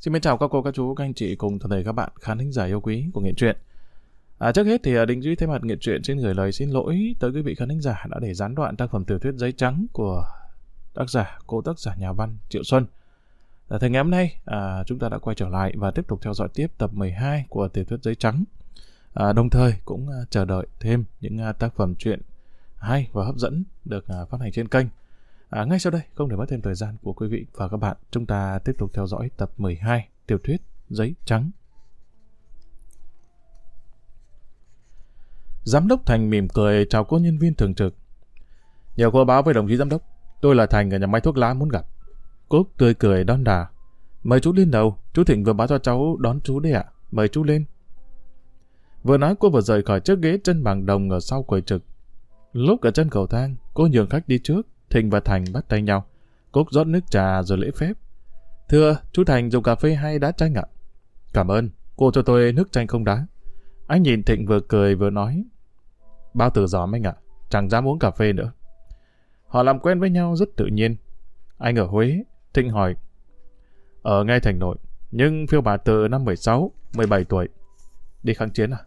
Xin mến chào các cô, các chú, các anh chị cùng toàn thể các bạn khán thính giả yêu quý của Nghệ truyện. À, trước hết thì à, Đình Duy thay mặt Nghệ truyện xin gửi lời xin lỗi tới quý vị khán thính giả đã để gián đoạn tác phẩm tiểu thuyết giấy trắng của tác giả, cô tác giả nhà văn Triệu Xuân. À, thì ngày hôm nay à, chúng ta đã quay trở lại và tiếp tục theo dõi tiếp tập 12 của tiểu thuyết giấy trắng. À, đồng thời cũng à, chờ đợi thêm những à, tác phẩm truyện hay và hấp dẫn được à, phát hành trên kênh. À, ngay sau đây, không để mất thêm thời gian của quý vị và các bạn, chúng ta tiếp tục theo dõi tập 12 tiểu thuyết Giấy Trắng. Giám đốc Thành mỉm cười chào cô nhân viên thường trực. Nhờ cô báo với đồng chí giám đốc, tôi là Thành ở nhà máy thuốc lá muốn gặp. Cúc tươi cười đón đà. Mời chú lên đầu, chú Thịnh vừa báo cho cháu đón chú đấy ạ. Mời chú lên. Vừa nói cô vừa rời khỏi chiếc ghế chân bằng đồng ở sau quầy trực. Lúc ở chân cầu thang, cô nhường khách đi trước, Thịnh và Thành bắt tay nhau. Cúc rót nước trà rồi lễ phép. Thưa, chú Thành dùng cà phê hay đá chanh ạ? Cảm ơn, cô cho tôi nước chanh không đá. Anh nhìn Thịnh vừa cười vừa nói. Bao tử gió anh ạ, chẳng dám uống cà phê nữa. Họ làm quen với nhau rất tự nhiên. Anh ở Huế, Thịnh hỏi. Ở ngay thành nội, nhưng phiêu bà từ năm 16, 17 tuổi. Đi kháng chiến à?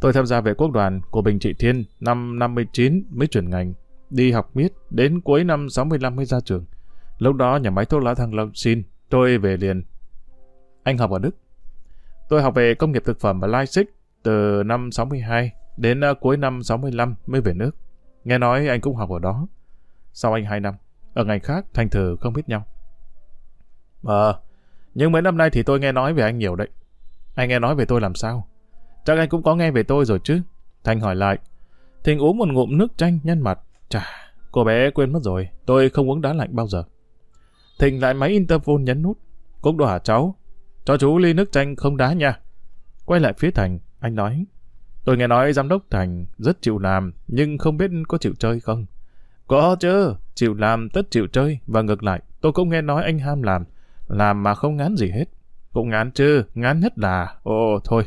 Tôi tham gia vệ quốc đoàn của Bình Trị Thiên năm 59 mới chuyển ngành. Đi học miết, đến cuối năm 65 mới ra trường. Lúc đó nhà máy thuốc lá Thăng Long xin, tôi về liền. Anh học ở Đức. Tôi học về công nghiệp thực phẩm ở Leipzig từ năm 62 đến ờ, cuối năm 65 mới về nước. Nghe nói anh cũng học ở đó. Sau anh 2 năm, ở ngành khác thành thử không biết nhau. Ờ, nhưng mấy năm nay thì tôi nghe nói về anh nhiều đấy. Anh nghe nói về tôi làm sao? Chắc anh cũng có nghe về tôi rồi chứ. Thanh hỏi lại. Thình uống một ngụm nước chanh nhân mặt. Chà, cô bé quên mất rồi. Tôi không uống đá lạnh bao giờ. Thịnh lại máy interphone nhấn nút. Cúc đồ cháu? Cho chú ly nước chanh không đá nha. Quay lại phía Thành, anh nói. Tôi nghe nói giám đốc Thành rất chịu làm, nhưng không biết có chịu chơi không. Có chứ, chịu làm tất chịu chơi, và ngược lại, tôi cũng nghe nói anh ham làm, làm mà không ngán gì hết. Cũng ngán chứ, ngán nhất là... Ồ, thôi,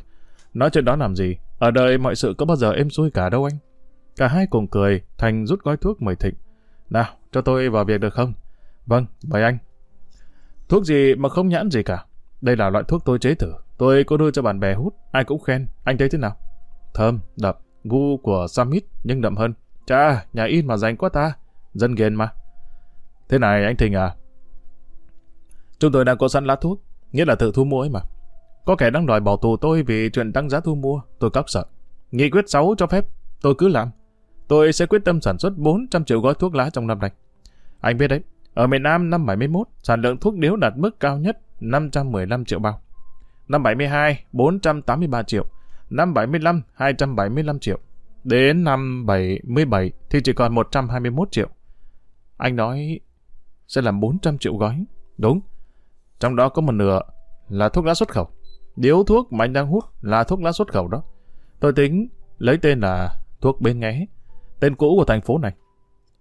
nói chuyện đó làm gì, ở đời mọi sự có bao giờ êm xuôi cả đâu anh. Cả hai cùng cười, Thành rút gói thuốc mời Thịnh. Nào, cho tôi vào việc được không? Vâng, mời anh. Thuốc gì mà không nhãn gì cả. Đây là loại thuốc tôi chế thử. Tôi có đưa cho bạn bè hút, ai cũng khen. Anh thấy thế nào? Thơm, đậm, gu của Summit nhưng đậm hơn. Chà, nhà in mà dành quá ta. Dân ghiền mà. Thế này anh Thịnh à? Chúng tôi đang có sẵn lá thuốc, nghĩa là tự thu mua ấy mà. Có kẻ đang đòi bỏ tù tôi vì chuyện tăng giá thu mua, tôi cóc sợ. Nghị quyết 6 cho phép, tôi cứ làm. Tôi sẽ quyết tâm sản xuất 400 triệu gói thuốc lá trong năm nay. Anh biết đấy, ở miền Nam năm 71, sản lượng thuốc điếu đạt mức cao nhất 515 triệu bao. Năm 72, 483 triệu. Năm 75, 275 triệu. Đến năm 77 thì chỉ còn 121 triệu. Anh nói sẽ làm 400 triệu gói. Đúng. Trong đó có một nửa là thuốc lá xuất khẩu. Điếu thuốc mà anh đang hút là thuốc lá xuất khẩu đó. Tôi tính lấy tên là thuốc bên nghé. Tên cũ của thành phố này.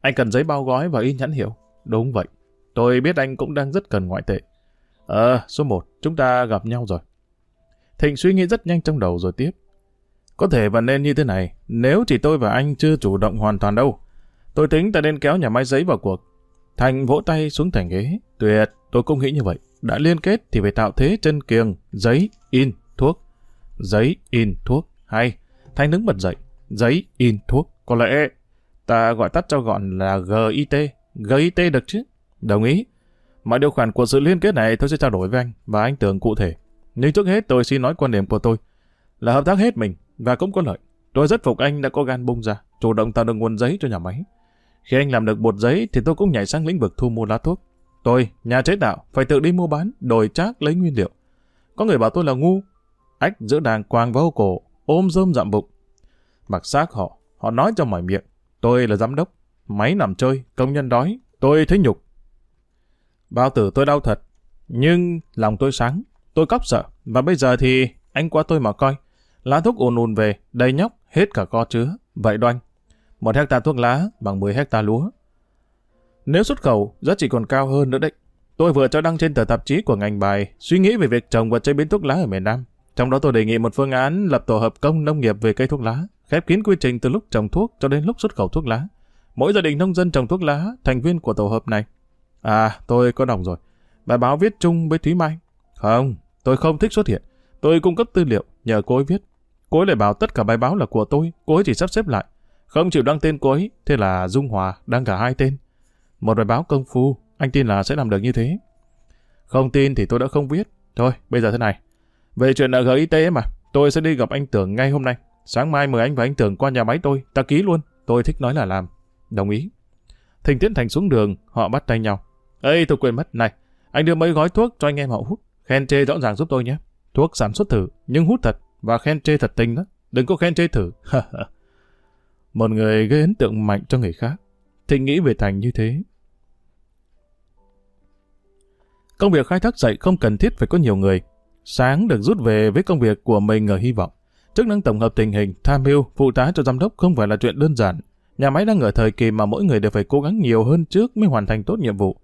Anh cần giấy bao gói và in nhãn hiệu. Đúng vậy. Tôi biết anh cũng đang rất cần ngoại tệ. Ờ, số 1, chúng ta gặp nhau rồi. Thịnh suy nghĩ rất nhanh trong đầu rồi tiếp. Có thể và nên như thế này, nếu chỉ tôi và anh chưa chủ động hoàn toàn đâu. Tôi tính ta nên kéo nhà máy giấy vào cuộc. Thành vỗ tay xuống thành ghế. Tuyệt, tôi cũng nghĩ như vậy. Đã liên kết thì phải tạo thế chân kiềng, giấy, in, thuốc. Giấy, in, thuốc. Hay. Thành đứng bật dậy. Giấy, in, thuốc. Có lẽ ta gọi tắt cho gọn là GIT. GIT được chứ? Đồng ý. Mọi điều khoản của sự liên kết này tôi sẽ trao đổi với anh và anh tưởng cụ thể. Nhưng trước hết tôi xin nói quan điểm của tôi là hợp tác hết mình và cũng có lợi. Tôi rất phục anh đã có gan bung ra, chủ động tạo được nguồn giấy cho nhà máy. Khi anh làm được bột giấy thì tôi cũng nhảy sang lĩnh vực thu mua lá thuốc. Tôi, nhà chế tạo, phải tự đi mua bán, đổi trác lấy nguyên liệu. Có người bảo tôi là ngu. Ách giữa đàng quàng vào cổ, ôm rơm dạm bụng. Mặc xác họ, họ nói cho mỏi miệng. Tôi là giám đốc, máy nằm chơi, công nhân đói, tôi thấy nhục. Bao tử tôi đau thật, nhưng lòng tôi sáng, tôi cóc sợ, và bây giờ thì anh qua tôi mà coi. Lá thuốc ồn ồn về, đầy nhóc, hết cả co chứa. Vậy đoanh, một hecta thuốc lá bằng 10 hecta lúa. Nếu xuất khẩu, giá trị còn cao hơn nữa đấy. Tôi vừa cho đăng trên tờ tạp chí của ngành bài suy nghĩ về việc trồng và chế biến thuốc lá ở miền Nam. Trong đó tôi đề nghị một phương án lập tổ hợp công nông nghiệp về cây thuốc lá, khép kín quy trình từ lúc trồng thuốc cho đến lúc xuất khẩu thuốc lá. Mỗi gia đình nông dân trồng thuốc lá, thành viên của tổ hợp này. À, tôi có đọc rồi. Bài báo viết chung với Thúy Mai. Không, tôi không thích xuất hiện. Tôi cung cấp tư liệu, nhờ cô ấy viết. Cô ấy lại bảo tất cả bài báo là của tôi, cô ấy chỉ sắp xếp lại. Không chịu đăng tên cô ấy, thế là Dung Hòa đăng cả hai tên. Một bài báo công phu, anh tin là sẽ làm được như thế. Không tin thì tôi đã không viết. Thôi, bây giờ thế này. Về chuyện nợ gờ y tế mà, tôi sẽ đi gặp anh Tưởng ngay hôm nay. Sáng mai mời anh và anh Tưởng qua nhà máy tôi, ta ký luôn. Tôi thích nói là làm. Đồng ý. Thình Tiến Thành xuống đường, họ bắt tay nhau. Ê, tôi quên mất. Này, anh đưa mấy gói thuốc cho anh em họ hút. Khen chê rõ ràng giúp tôi nhé. Thuốc sản xuất thử, nhưng hút thật. Và khen chê thật tình đó. Đừng có khen chê thử. Một người gây ấn tượng mạnh cho người khác. Thịnh nghĩ về Thành như thế. Công việc khai thác dạy không cần thiết phải có nhiều người. Sáng được rút về với công việc của mình ở hy vọng. Chức năng tổng hợp tình hình, tham mưu, phụ tá cho giám đốc không phải là chuyện đơn giản. Nhà máy đang ở thời kỳ mà mỗi người đều phải cố gắng nhiều hơn trước mới hoàn thành tốt nhiệm vụ.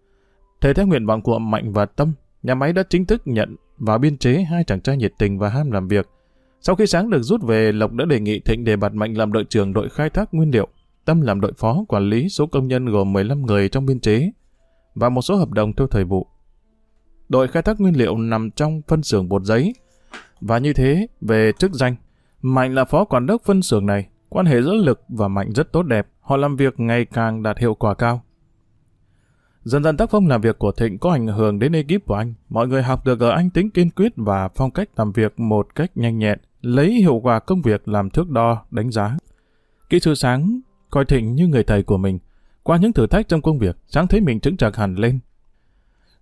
Thế theo nguyện vọng của Mạnh và Tâm, nhà máy đã chính thức nhận và biên chế hai chàng trai nhiệt tình và ham làm việc. Sau khi sáng được rút về, Lộc đã đề nghị Thịnh đề bạt Mạnh làm đội trưởng đội khai thác nguyên liệu, Tâm làm đội phó quản lý số công nhân gồm 15 người trong biên chế và một số hợp đồng theo thời vụ. Đội khai thác nguyên liệu nằm trong phân xưởng bột giấy và như thế về chức danh, Mạnh là phó quản đốc phân xưởng này, quan hệ giữa Lực và Mạnh rất tốt đẹp, họ làm việc ngày càng đạt hiệu quả cao. Dần dần tác phong làm việc của Thịnh có ảnh hưởng đến ekip của anh. Mọi người học được ở anh tính kiên quyết và phong cách làm việc một cách nhanh nhẹn, lấy hiệu quả công việc làm thước đo, đánh giá. Kỹ sư sáng coi Thịnh như người thầy của mình. Qua những thử thách trong công việc, sáng thấy mình chứng trạc hẳn lên.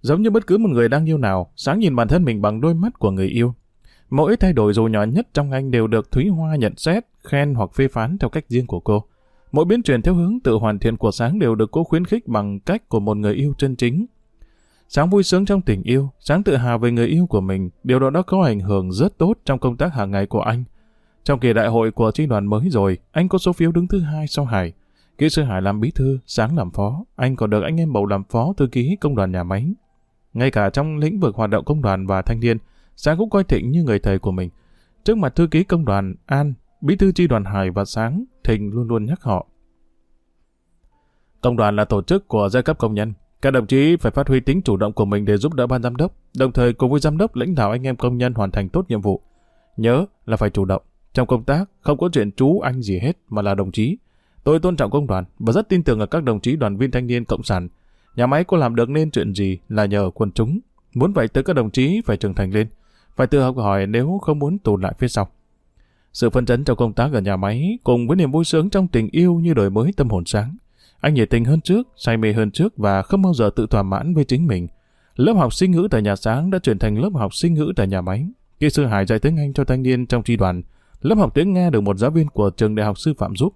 Giống như bất cứ một người đang yêu nào, sáng nhìn bản thân mình bằng đôi mắt của người yêu. Mỗi thay đổi dù nhỏ nhất trong anh đều được Thúy Hoa nhận xét, khen hoặc phê phán theo cách riêng của cô. Mỗi biến chuyển theo hướng tự hoàn thiện của Sáng đều được cô khuyến khích bằng cách của một người yêu chân chính. Sáng vui sướng trong tình yêu, Sáng tự hào về người yêu của mình, điều đó đã có ảnh hưởng rất tốt trong công tác hàng ngày của anh. Trong kỳ đại hội của chi đoàn mới rồi, anh có số phiếu đứng thứ hai sau Hải. Kỹ sư Hải làm bí thư, Sáng làm phó, anh còn được anh em bầu làm phó thư ký công đoàn nhà máy. Ngay cả trong lĩnh vực hoạt động công đoàn và thanh niên, Sáng cũng coi Thịnh như người thầy của mình. Trước mặt thư ký công đoàn An, bí thư chi đoàn Hải và Sáng, Thịnh luôn luôn nhắc họ. Công đoàn là tổ chức của giai cấp công nhân. Các đồng chí phải phát huy tính chủ động của mình để giúp đỡ ban giám đốc, đồng thời cùng với giám đốc lãnh đạo anh em công nhân hoàn thành tốt nhiệm vụ. Nhớ là phải chủ động. Trong công tác, không có chuyện chú anh gì hết mà là đồng chí. Tôi tôn trọng công đoàn và rất tin tưởng ở các đồng chí đoàn viên thanh niên cộng sản. Nhà máy có làm được nên chuyện gì là nhờ quân chúng. Muốn vậy tới các đồng chí phải trưởng thành lên, phải tự học hỏi nếu không muốn tụt lại phía sau. Sự phân chấn trong công tác ở nhà máy cùng với niềm vui sướng trong tình yêu như đổi mới tâm hồn sáng. Anh nhiệt tình hơn trước, say mê hơn trước và không bao giờ tự thỏa mãn với chính mình. Lớp học sinh ngữ tại nhà sáng đã chuyển thành lớp học sinh ngữ tại nhà máy. Kỹ sư Hải dạy tiếng Anh cho thanh niên trong tri đoàn. Lớp học tiếng Nga được một giáo viên của trường đại học sư phạm giúp.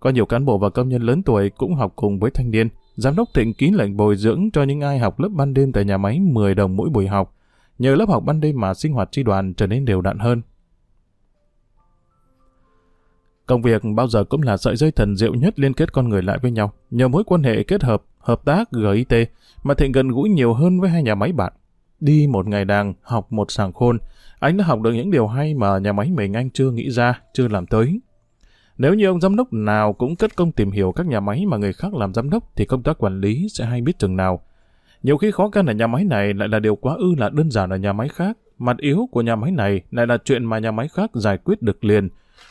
Có nhiều cán bộ và công nhân lớn tuổi cũng học cùng với thanh niên. Giám đốc Thịnh ký lệnh bồi dưỡng cho những ai học lớp ban đêm tại nhà máy 10 đồng mỗi buổi học. Nhờ lớp học ban đêm mà sinh hoạt tri đoàn trở nên đều đặn hơn. Công việc bao giờ cũng là sợi dây thần diệu nhất liên kết con người lại với nhau. Nhờ mối quan hệ kết hợp, hợp tác GIT mà Thịnh gần gũi nhiều hơn với hai nhà máy bạn. Đi một ngày đàng, học một sàng khôn, anh đã học được những điều hay mà nhà máy mình anh chưa nghĩ ra, chưa làm tới. Nếu như ông giám đốc nào cũng cất công tìm hiểu các nhà máy mà người khác làm giám đốc thì công tác quản lý sẽ hay biết chừng nào. Nhiều khi khó khăn ở nhà máy này lại là điều quá ư là đơn giản ở nhà máy khác. Mặt yếu của nhà máy này lại là chuyện mà nhà máy khác giải quyết được liền.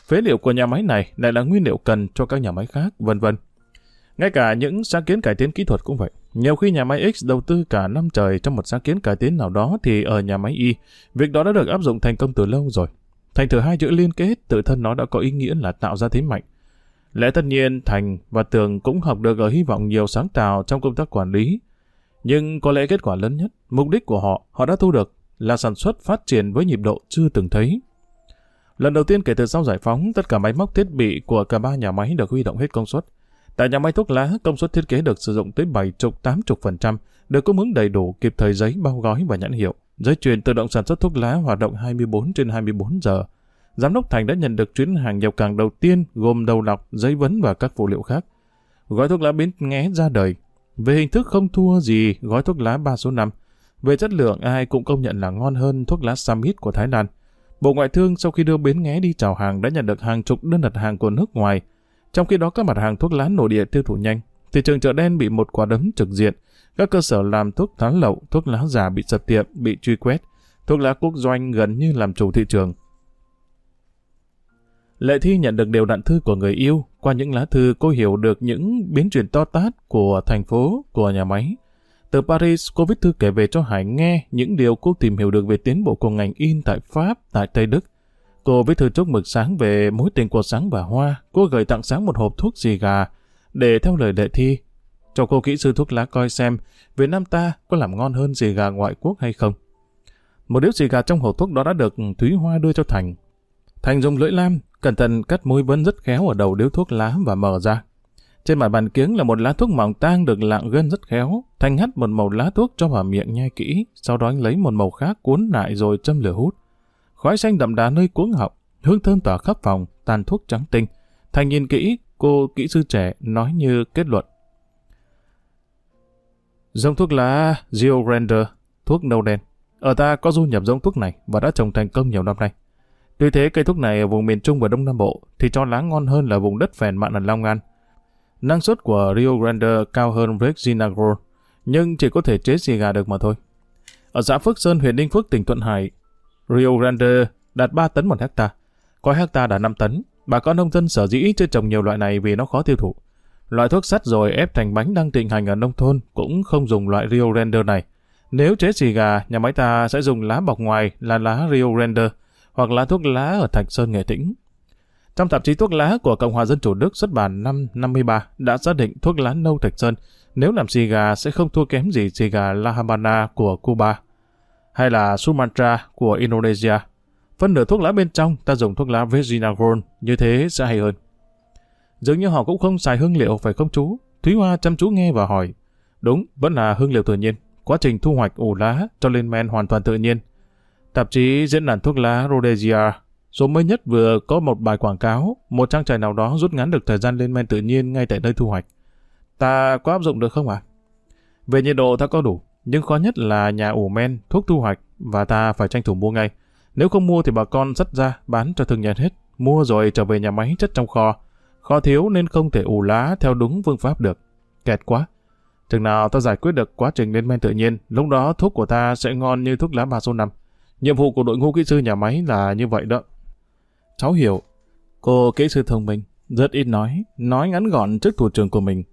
Phế liệu của nhà máy này lại là nguyên liệu cần cho các nhà máy khác, vân vân. Ngay cả những sáng kiến cải tiến kỹ thuật cũng vậy. Nhiều khi nhà máy X đầu tư cả năm trời trong một sáng kiến cải tiến nào đó thì ở nhà máy Y, việc đó đã được áp dụng thành công từ lâu rồi. Thành thử hai chữ liên kết tự thân nó đã có ý nghĩa là tạo ra thế mạnh. Lẽ tất nhiên Thành và Tường cũng học được ở hy vọng nhiều sáng tạo trong công tác quản lý. Nhưng có lẽ kết quả lớn nhất, mục đích của họ, họ đã thu được là sản xuất phát triển với nhịp độ chưa từng thấy. Lần đầu tiên kể từ sau giải phóng, tất cả máy móc thiết bị của cả ba nhà máy được huy động hết công suất. Tại nhà máy thuốc lá, công suất thiết kế được sử dụng tới 70-80%, được cung ứng đầy đủ kịp thời giấy, bao gói và nhãn hiệu. Dây chuyền tự động sản xuất thuốc lá hoạt động 24 trên 24 giờ. Giám đốc Thành đã nhận được chuyến hàng nhập cảng đầu tiên gồm đầu lọc, giấy vấn và các phụ liệu khác. Gói thuốc lá biến Nghé ra đời. Về hình thức không thua gì gói thuốc lá 3 số 5. Về chất lượng ai cũng công nhận là ngon hơn thuốc lá Samit của Thái Lan. Bộ Ngoại thương sau khi đưa Bến Nghé đi chào hàng đã nhận được hàng chục đơn đặt hàng của nước ngoài. Trong khi đó các mặt hàng thuốc lá nội địa tiêu thụ nhanh, thị trường chợ đen bị một quả đấm trực diện. Các cơ sở làm thuốc lá lậu, thuốc lá giả bị sập tiệm, bị truy quét. thuốc lá quốc doanh gần như làm chủ thị trường. Lệ Thi nhận được đều đặn thư của người yêu. Qua những lá thư cô hiểu được những biến chuyển to tát của thành phố, của nhà máy. Từ Paris, cô viết thư kể về cho Hải nghe những điều cô tìm hiểu được về tiến bộ của ngành in tại Pháp, tại Tây Đức. Cô viết thư chúc mực sáng về mối tình của Sáng và Hoa. Cô gửi tặng Sáng một hộp thuốc xì gà để theo lời đệ Thi. Cho cô kỹ sư thuốc lá coi xem Việt Nam ta có làm ngon hơn xì gà ngoại quốc hay không. Một điếu xì gà trong hộp thuốc đó đã được Thúy Hoa đưa cho Thành. Thành dùng lưỡi lam, cẩn thận cắt môi vẫn rất khéo ở đầu điếu thuốc lá và mở ra. Trên mặt bàn kiếng là một lá thuốc mỏng tang được lạng gân rất khéo. Thanh hắt một màu lá thuốc cho vào miệng nhai kỹ, sau đó anh lấy một màu khác cuốn lại rồi châm lửa hút. Khói xanh đậm đà nơi cuống họng, hương thơm tỏa khắp phòng, tàn thuốc trắng tinh. Thành nhìn kỹ, cô kỹ sư trẻ nói như kết luận. Dòng thuốc lá Geo Grander, thuốc nâu đen. Ở ta có du nhập giống thuốc này và đã trồng thành công nhiều năm nay. Tuy thế cây thuốc này ở vùng miền Trung và Đông Nam Bộ thì cho lá ngon hơn là vùng đất phèn mặn ở Long An. Năng suất của Rio Grande cao hơn Regina Gold, nhưng chỉ có thể chế xì gà được mà thôi. Ở xã Phước Sơn, huyện Ninh Phước, tỉnh Thuận Hải, Rio Grande đạt 3 tấn một hecta, có hecta đạt 5 tấn. Bà con nông dân sở dĩ chưa trồng nhiều loại này vì nó khó tiêu thụ. Loại thuốc sắt rồi ép thành bánh đang thịnh hành ở nông thôn cũng không dùng loại Rio Grande này. Nếu chế xì gà, nhà máy ta sẽ dùng lá bọc ngoài là lá Rio Grande hoặc là thuốc lá ở Thạch Sơn Nghệ Tĩnh. Trong tạp chí thuốc lá của Cộng hòa Dân chủ Đức xuất bản năm 53 đã xác định thuốc lá nâu Thạch Sơn nếu làm xì gà sẽ không thua kém gì xì gà La Habana của Cuba hay là Sumatra của Indonesia. Phân nửa thuốc lá bên trong ta dùng thuốc lá Virginia Gold như thế sẽ hay hơn. Dường như họ cũng không xài hương liệu phải không chú? Thúy Hoa chăm chú nghe và hỏi. Đúng, vẫn là hương liệu tự nhiên. Quá trình thu hoạch ủ lá cho lên men hoàn toàn tự nhiên. Tạp chí diễn đàn thuốc lá Rhodesia số mới nhất vừa có một bài quảng cáo, một trang trại nào đó rút ngắn được thời gian lên men tự nhiên ngay tại nơi thu hoạch. Ta có áp dụng được không ạ? Về nhiệt độ ta có đủ, nhưng khó nhất là nhà ủ men, thuốc thu hoạch và ta phải tranh thủ mua ngay. Nếu không mua thì bà con dắt ra bán cho thương nhân hết, mua rồi trở về nhà máy chất trong kho. Kho thiếu nên không thể ủ lá theo đúng phương pháp được. Kẹt quá. Chừng nào ta giải quyết được quá trình lên men tự nhiên, lúc đó thuốc của ta sẽ ngon như thuốc lá ba số 5. Nhiệm vụ của đội ngũ kỹ sư nhà máy là như vậy đó. Cháu hiểu. Cô kỹ sư thông minh, rất ít nói, nói ngắn gọn trước thủ trưởng của mình.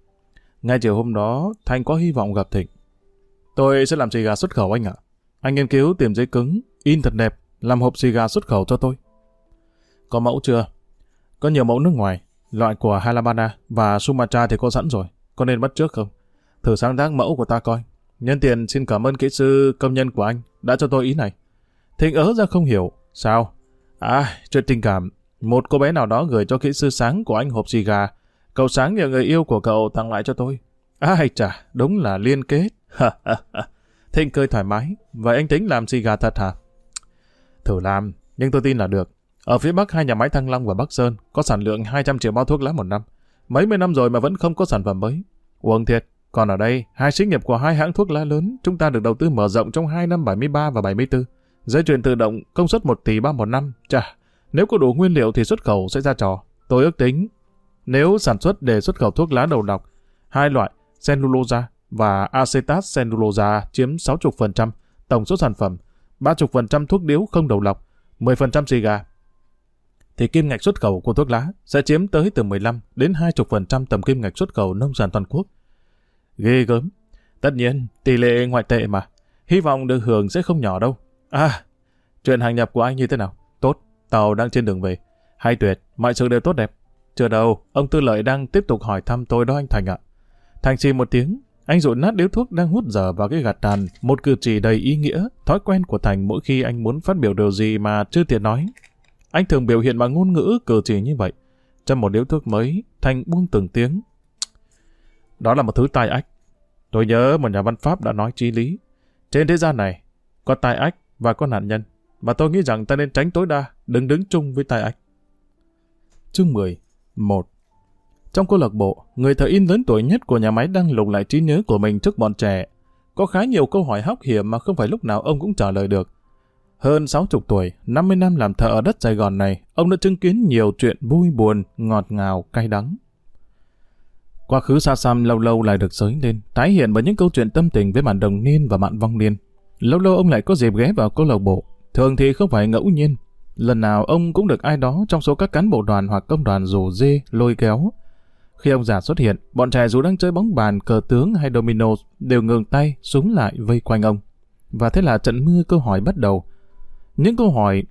Ngay chiều hôm đó, Thanh có hy vọng gặp Thịnh. Tôi sẽ làm xì gà xuất khẩu anh ạ. Anh nghiên cứu tìm giấy cứng, in thật đẹp, làm hộp xì gà xuất khẩu cho tôi. Có mẫu chưa? Có nhiều mẫu nước ngoài, loại của Halabana và Sumatra thì có sẵn rồi. Có nên bắt trước không? Thử sáng tác mẫu của ta coi. Nhân tiền xin cảm ơn kỹ sư công nhân của anh đã cho tôi ý này. Thịnh ớ ra không hiểu. Sao? À, chuyện tình cảm. Một cô bé nào đó gửi cho kỹ sư sáng của anh hộp xì gà. Cậu sáng nhờ người yêu của cậu tặng lại cho tôi. Ai chà, đúng là liên kết. Thịnh cười thoải mái. Vậy anh tính làm xì gà thật hả? Thử làm, nhưng tôi tin là được. Ở phía Bắc hai nhà máy Thăng Long và Bắc Sơn có sản lượng 200 triệu bao thuốc lá một năm. Mấy mươi năm rồi mà vẫn không có sản phẩm mới. Quần thiệt. Còn ở đây, hai xí nghiệp của hai hãng thuốc lá lớn chúng ta được đầu tư mở rộng trong hai năm 73 và 74. Dây chuyền tự động công suất 1 tỷ 3 một năm. Chà, nếu có đủ nguyên liệu thì xuất khẩu sẽ ra trò. Tôi ước tính, nếu sản xuất để xuất khẩu thuốc lá đầu độc, hai loại cellulosa và acetat cellulosa chiếm 60% tổng số sản phẩm, 30% thuốc điếu không đầu lọc, 10% xì gà, thì kim ngạch xuất khẩu của thuốc lá sẽ chiếm tới từ 15 đến 20% tầm kim ngạch xuất khẩu nông sản toàn quốc. Ghê gớm. Tất nhiên, tỷ lệ ngoại tệ mà. Hy vọng được hưởng sẽ không nhỏ đâu. À, chuyện hàng nhập của anh như thế nào? Tốt, tàu đang trên đường về. Hay tuyệt, mọi sự đều tốt đẹp. Chưa đâu, ông Tư Lợi đang tiếp tục hỏi thăm tôi đó anh Thành ạ. Thành xì một tiếng, anh rụi nát điếu thuốc đang hút dở vào cái gạt tàn, một cử chỉ đầy ý nghĩa, thói quen của Thành mỗi khi anh muốn phát biểu điều gì mà chưa tiện nói. Anh thường biểu hiện bằng ngôn ngữ cử chỉ như vậy. Trong một điếu thuốc mới, Thành buông từng tiếng. Đó là một thứ tai ách. Tôi nhớ một nhà văn Pháp đã nói chí lý. Trên thế gian này, có tai ách và có nạn nhân. Và tôi nghĩ rằng ta nên tránh tối đa, đừng đứng chung với tai ách. Chương 10 1 Trong câu lạc bộ, người thợ in lớn tuổi nhất của nhà máy đang lục lại trí nhớ của mình trước bọn trẻ. Có khá nhiều câu hỏi hóc hiểm mà không phải lúc nào ông cũng trả lời được. Hơn 60 tuổi, 50 năm làm thợ ở đất Sài Gòn này, ông đã chứng kiến nhiều chuyện vui buồn, ngọt ngào, cay đắng. Quá khứ xa xăm lâu lâu lại được sới lên, tái hiện bởi những câu chuyện tâm tình với bạn đồng niên và bạn vong niên. Lâu lâu ông lại có dịp ghé vào câu lạc bộ, thường thì không phải ngẫu nhiên. Lần nào ông cũng được ai đó trong số các cán bộ đoàn hoặc công đoàn rủ dê, lôi kéo. Khi ông già xuất hiện, bọn trẻ dù đang chơi bóng bàn, cờ tướng hay domino đều ngừng tay, súng lại vây quanh ông. Và thế là trận mưa câu hỏi bắt đầu. Những câu hỏi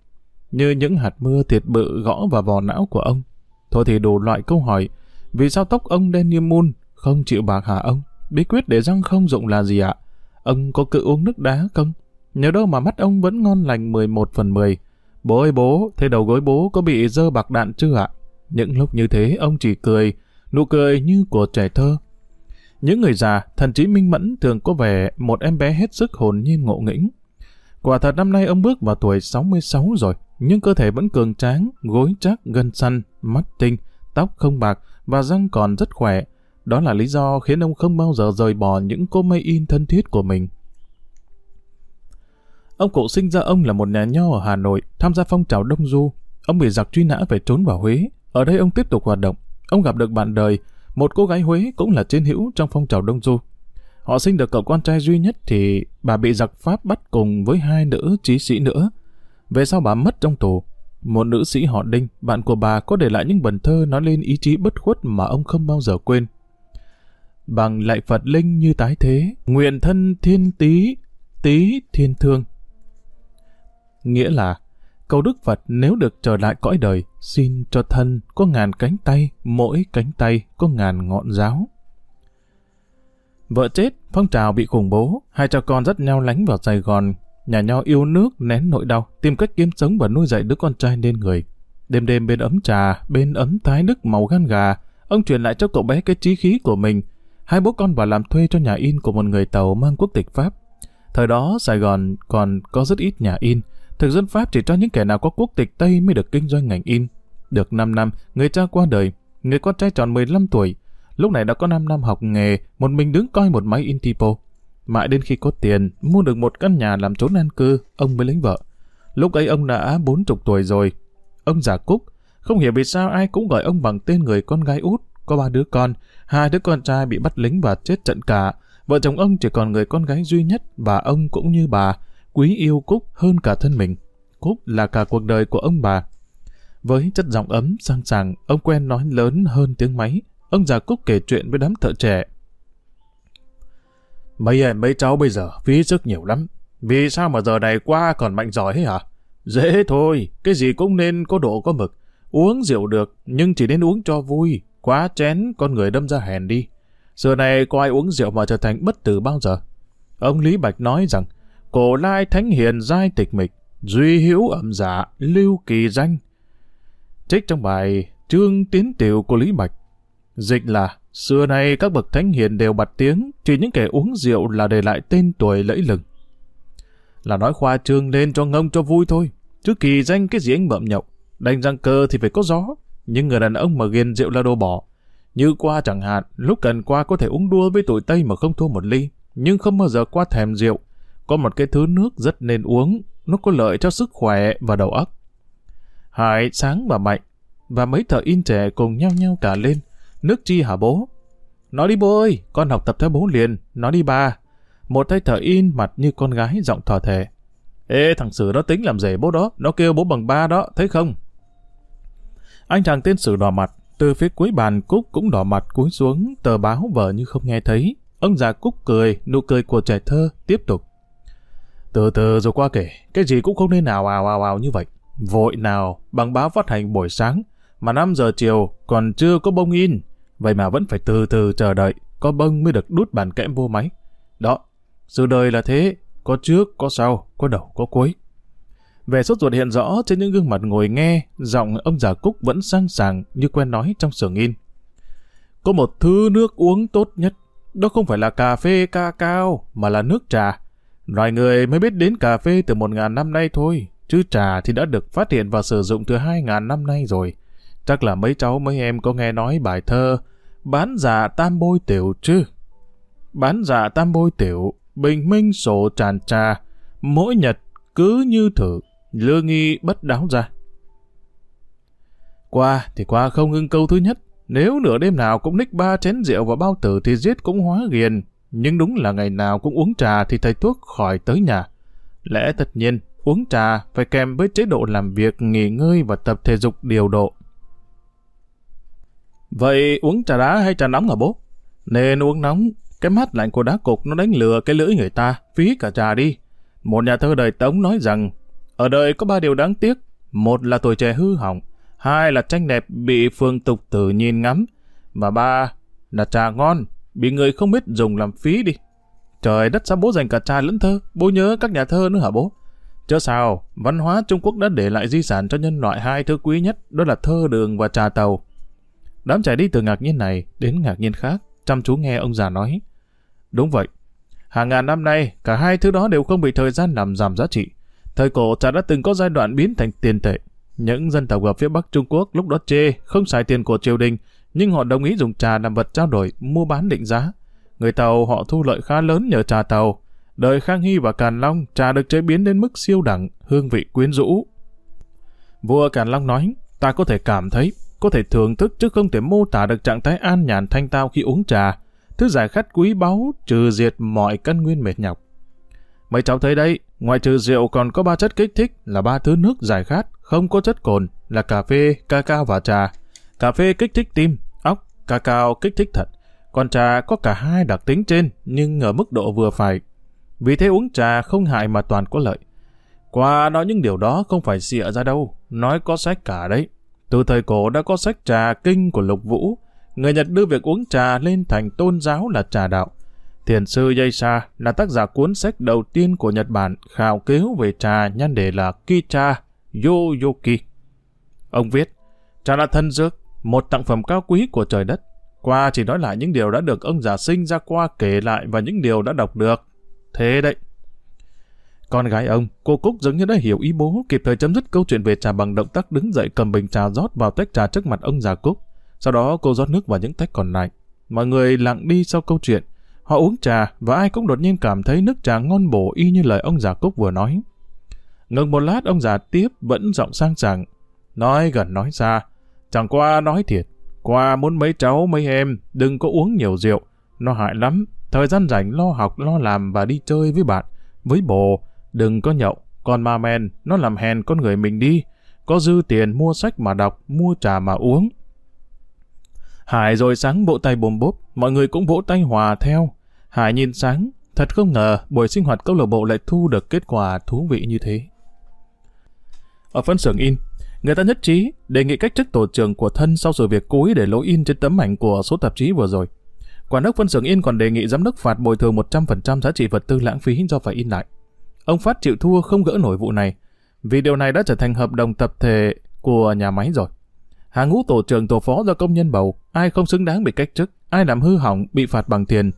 như những hạt mưa thiệt bự gõ vào vò não của ông. Thôi thì đủ loại câu hỏi. Vì sao tóc ông đen như mun, không chịu bạc hả ông? Bí quyết để răng không dụng là gì ạ? Ông có cự uống nước đá không? Nhớ đâu mà mắt ông vẫn ngon lành 11 phần 10. Bố ơi bố, thế đầu gối bố có bị dơ bạc đạn chưa ạ? Những lúc như thế ông chỉ cười, nụ cười như của trẻ thơ. Những người già, thần trí minh mẫn thường có vẻ một em bé hết sức hồn nhiên ngộ nghĩnh. Quả thật năm nay ông bước vào tuổi 66 rồi, nhưng cơ thể vẫn cường tráng, gối chắc, gân săn, mắt tinh, tóc không bạc và răng còn rất khỏe. Đó là lý do khiến ông không bao giờ rời bỏ những cô mây in thân thiết của mình. Ông cụ sinh ra ông là một nhà nho ở Hà Nội, tham gia phong trào Đông Du. Ông bị giặc truy nã về trốn vào Huế. Ở đây ông tiếp tục hoạt động. Ông gặp được bạn đời, một cô gái Huế cũng là chiến hữu trong phong trào Đông Du. Họ sinh được cậu con trai duy nhất thì bà bị giặc Pháp bắt cùng với hai nữ trí sĩ nữa. Về sau bà mất trong tù. Một nữ sĩ họ Đinh, bạn của bà có để lại những bần thơ nói lên ý chí bất khuất mà ông không bao giờ quên. Bằng lại Phật linh như tái thế, nguyện thân thiên tí, tí thiên thương. Nghĩa là, cầu Đức Phật nếu được trở lại cõi đời, xin cho thân có ngàn cánh tay, mỗi cánh tay có ngàn ngọn giáo. Vợ chết, phong trào bị khủng bố, hai cha con rất nhau lánh vào Sài Gòn. Nhà nhau yêu nước, nén nỗi đau, tìm cách kiếm sống và nuôi dạy đứa con trai nên người. Đêm đêm bên ấm trà, bên ấm thái đức màu gan gà, ông truyền lại cho cậu bé cái trí khí của mình. Hai bố con vào làm thuê cho nhà in của một người tàu mang quốc tịch Pháp. Thời đó Sài Gòn còn có rất ít nhà in, thực dân Pháp chỉ cho những kẻ nào có quốc tịch Tây mới được kinh doanh ngành in. Được 5 năm, người cha qua đời, người con trai tròn 15 tuổi, Lúc này đã có 5 năm học nghề, một mình đứng coi một máy in typo. Mãi đến khi có tiền, mua được một căn nhà làm trốn an cư, ông mới lấy vợ. Lúc ấy ông đã 40 tuổi rồi. Ông già Cúc, không hiểu vì sao ai cũng gọi ông bằng tên người con gái út, có ba đứa con, hai đứa con trai bị bắt lính và chết trận cả. Vợ chồng ông chỉ còn người con gái duy nhất và ông cũng như bà, quý yêu Cúc hơn cả thân mình. Cúc là cả cuộc đời của ông bà. Với chất giọng ấm, sang sàng, ông quen nói lớn hơn tiếng máy. Ông già Cúc kể chuyện với đám thợ trẻ. Mấy em mấy cháu bây giờ phí sức nhiều lắm. Vì sao mà giờ này qua còn mạnh giỏi thế hả? Dễ thôi, cái gì cũng nên có độ có mực. Uống rượu được, nhưng chỉ nên uống cho vui. Quá chén, con người đâm ra hèn đi. Giờ này có ai uống rượu mà trở thành bất tử bao giờ? Ông Lý Bạch nói rằng, cổ lai thánh hiền giai tịch mịch, duy hữu ẩm giả, lưu kỳ danh. Trích trong bài Trương Tiến Tiểu của Lý Bạch, Dịch là, xưa nay các bậc thánh hiền đều bật tiếng, chỉ những kẻ uống rượu là để lại tên tuổi lẫy lừng. Là nói khoa trương lên cho ngông cho vui thôi, chứ kỳ danh cái gì anh bậm nhậu, đánh răng cơ thì phải có gió, những người đàn ông mà ghiền rượu là đồ bỏ. Như qua chẳng hạn, lúc cần qua có thể uống đua với tụi Tây mà không thua một ly, nhưng không bao giờ qua thèm rượu. Có một cái thứ nước rất nên uống, nó có lợi cho sức khỏe và đầu óc. Hải, sáng và mạnh, và mấy thợ in trẻ cùng nhau nhau cả lên, Nước chi hả bố? Nó đi bố ơi, con học tập theo bố liền. Nó đi ba. Một tay thợ in mặt như con gái giọng thò thể. Ê, thằng Sử nó tính làm rể bố đó. Nó kêu bố bằng ba đó, thấy không? Anh chàng tên Sử đỏ mặt. Từ phía cuối bàn Cúc cũng đỏ mặt cúi xuống, tờ báo vờ như không nghe thấy. Ông già Cúc cười, nụ cười của trẻ thơ, tiếp tục. Từ từ rồi qua kể, cái gì cũng không nên nào ào ào ào như vậy. Vội nào, bằng báo phát hành buổi sáng, mà 5 giờ chiều còn chưa có bông in. Vậy mà vẫn phải từ từ chờ đợi, có bông mới được đút bàn kẽm vô máy. Đó, sự đời là thế, có trước, có sau, có đầu, có cuối. Vẻ sốt ruột hiện rõ trên những gương mặt ngồi nghe, giọng ông già Cúc vẫn sang sàng như quen nói trong sở in. Có một thứ nước uống tốt nhất, đó không phải là cà phê ca cao, mà là nước trà. Loài người mới biết đến cà phê từ một ngàn năm nay thôi, chứ trà thì đã được phát hiện và sử dụng từ hai ngàn năm nay rồi. Chắc là mấy cháu mấy em có nghe nói bài thơ Bán giả tam bôi tiểu chứ? Bán giả tam bôi tiểu, bình minh sổ tràn trà, mỗi nhật cứ như thử, lương nghi bất đáo ra. Qua thì qua không ngưng câu thứ nhất, nếu nửa đêm nào cũng ních ba chén rượu và bao tử thì giết cũng hóa ghiền, nhưng đúng là ngày nào cũng uống trà thì thầy thuốc khỏi tới nhà. Lẽ tất nhiên, uống trà phải kèm với chế độ làm việc, nghỉ ngơi và tập thể dục điều độ. Vậy uống trà đá hay trà nóng hả bố? Nên uống nóng, cái mát lạnh của đá cục nó đánh lừa cái lưỡi người ta, phí cả trà đi. Một nhà thơ đời Tống nói rằng, ở đời có ba điều đáng tiếc, một là tuổi trẻ hư hỏng, hai là tranh đẹp bị phương tục tử nhìn ngắm, và ba là trà ngon, bị người không biết dùng làm phí đi. Trời đất sao bố dành cả trà lẫn thơ, bố nhớ các nhà thơ nữa hả bố? Chớ sao, văn hóa Trung Quốc đã để lại di sản cho nhân loại hai thứ quý nhất, đó là thơ đường và trà tàu. Đám trẻ đi từ ngạc nhiên này đến ngạc nhiên khác, chăm chú nghe ông già nói. Đúng vậy, hàng ngàn năm nay, cả hai thứ đó đều không bị thời gian làm giảm giá trị. Thời cổ trà đã từng có giai đoạn biến thành tiền tệ. Những dân tộc ở phía Bắc Trung Quốc lúc đó chê, không xài tiền của triều đình, nhưng họ đồng ý dùng trà làm vật trao đổi, mua bán định giá. Người Tàu họ thu lợi khá lớn nhờ trà Tàu. Đời Khang Hy và Càn Long, trà được chế biến đến mức siêu đẳng, hương vị quyến rũ. Vua Càn Long nói, ta có thể cảm thấy, có thể thưởng thức chứ không thể mô tả được trạng thái an nhàn thanh tao khi uống trà. Thứ giải khát quý báu, trừ diệt mọi căn nguyên mệt nhọc. Mấy cháu thấy đấy, ngoài trừ rượu còn có ba chất kích thích là ba thứ nước giải khát, không có chất cồn là cà phê, ca cao và trà. Cà phê kích thích tim, óc, ca cao kích thích thận. Còn trà có cả hai đặc tính trên nhưng ở mức độ vừa phải. Vì thế uống trà không hại mà toàn có lợi. Qua nói những điều đó không phải xịa ra đâu, nói có sách cả đấy. Từ thời cổ đã có sách trà kinh của Lục Vũ, người Nhật đưa việc uống trà lên thành tôn giáo là trà đạo. Thiền sư Yasa là tác giả cuốn sách đầu tiên của Nhật Bản khảo cứu về trà nhan đề là Kicha Yoyoki. Ông viết, trà là thân dược, một tặng phẩm cao quý của trời đất. Qua chỉ nói lại những điều đã được ông già sinh ra qua kể lại và những điều đã đọc được. Thế đấy. Con gái ông, cô Cúc dường như đã hiểu ý bố, kịp thời chấm dứt câu chuyện về trà bằng động tác đứng dậy cầm bình trà rót vào tách trà trước mặt ông già Cúc. Sau đó cô rót nước vào những tách còn lại. Mọi người lặng đi sau câu chuyện. Họ uống trà và ai cũng đột nhiên cảm thấy nước trà ngon bổ y như lời ông già Cúc vừa nói. Ngừng một lát ông già tiếp vẫn giọng sang sảng. Nói gần nói xa. Chẳng qua nói thiệt. Qua muốn mấy cháu mấy em đừng có uống nhiều rượu. Nó hại lắm. Thời gian rảnh lo học, lo làm và đi chơi với bạn. Với bồ, đừng có nhậu. Còn ma men, nó làm hèn con người mình đi. Có dư tiền mua sách mà đọc, mua trà mà uống. Hải rồi sáng bộ tay bồm bốp, mọi người cũng vỗ tay hòa theo. Hải nhìn sáng, thật không ngờ buổi sinh hoạt câu lạc bộ lại thu được kết quả thú vị như thế. Ở phân xưởng in, người ta nhất trí đề nghị cách chức tổ trưởng của thân sau sự việc cố ý để lỗi in trên tấm ảnh của số tạp chí vừa rồi. Quản đốc phân xưởng in còn đề nghị giám đốc phạt bồi thường 100% giá trị vật tư lãng phí do phải in lại. Ông Phát chịu thua không gỡ nổi vụ này, vì điều này đã trở thành hợp đồng tập thể của nhà máy rồi. Hàng ngũ tổ trưởng tổ phó do công nhân bầu, ai không xứng đáng bị cách chức, ai làm hư hỏng bị phạt bằng tiền.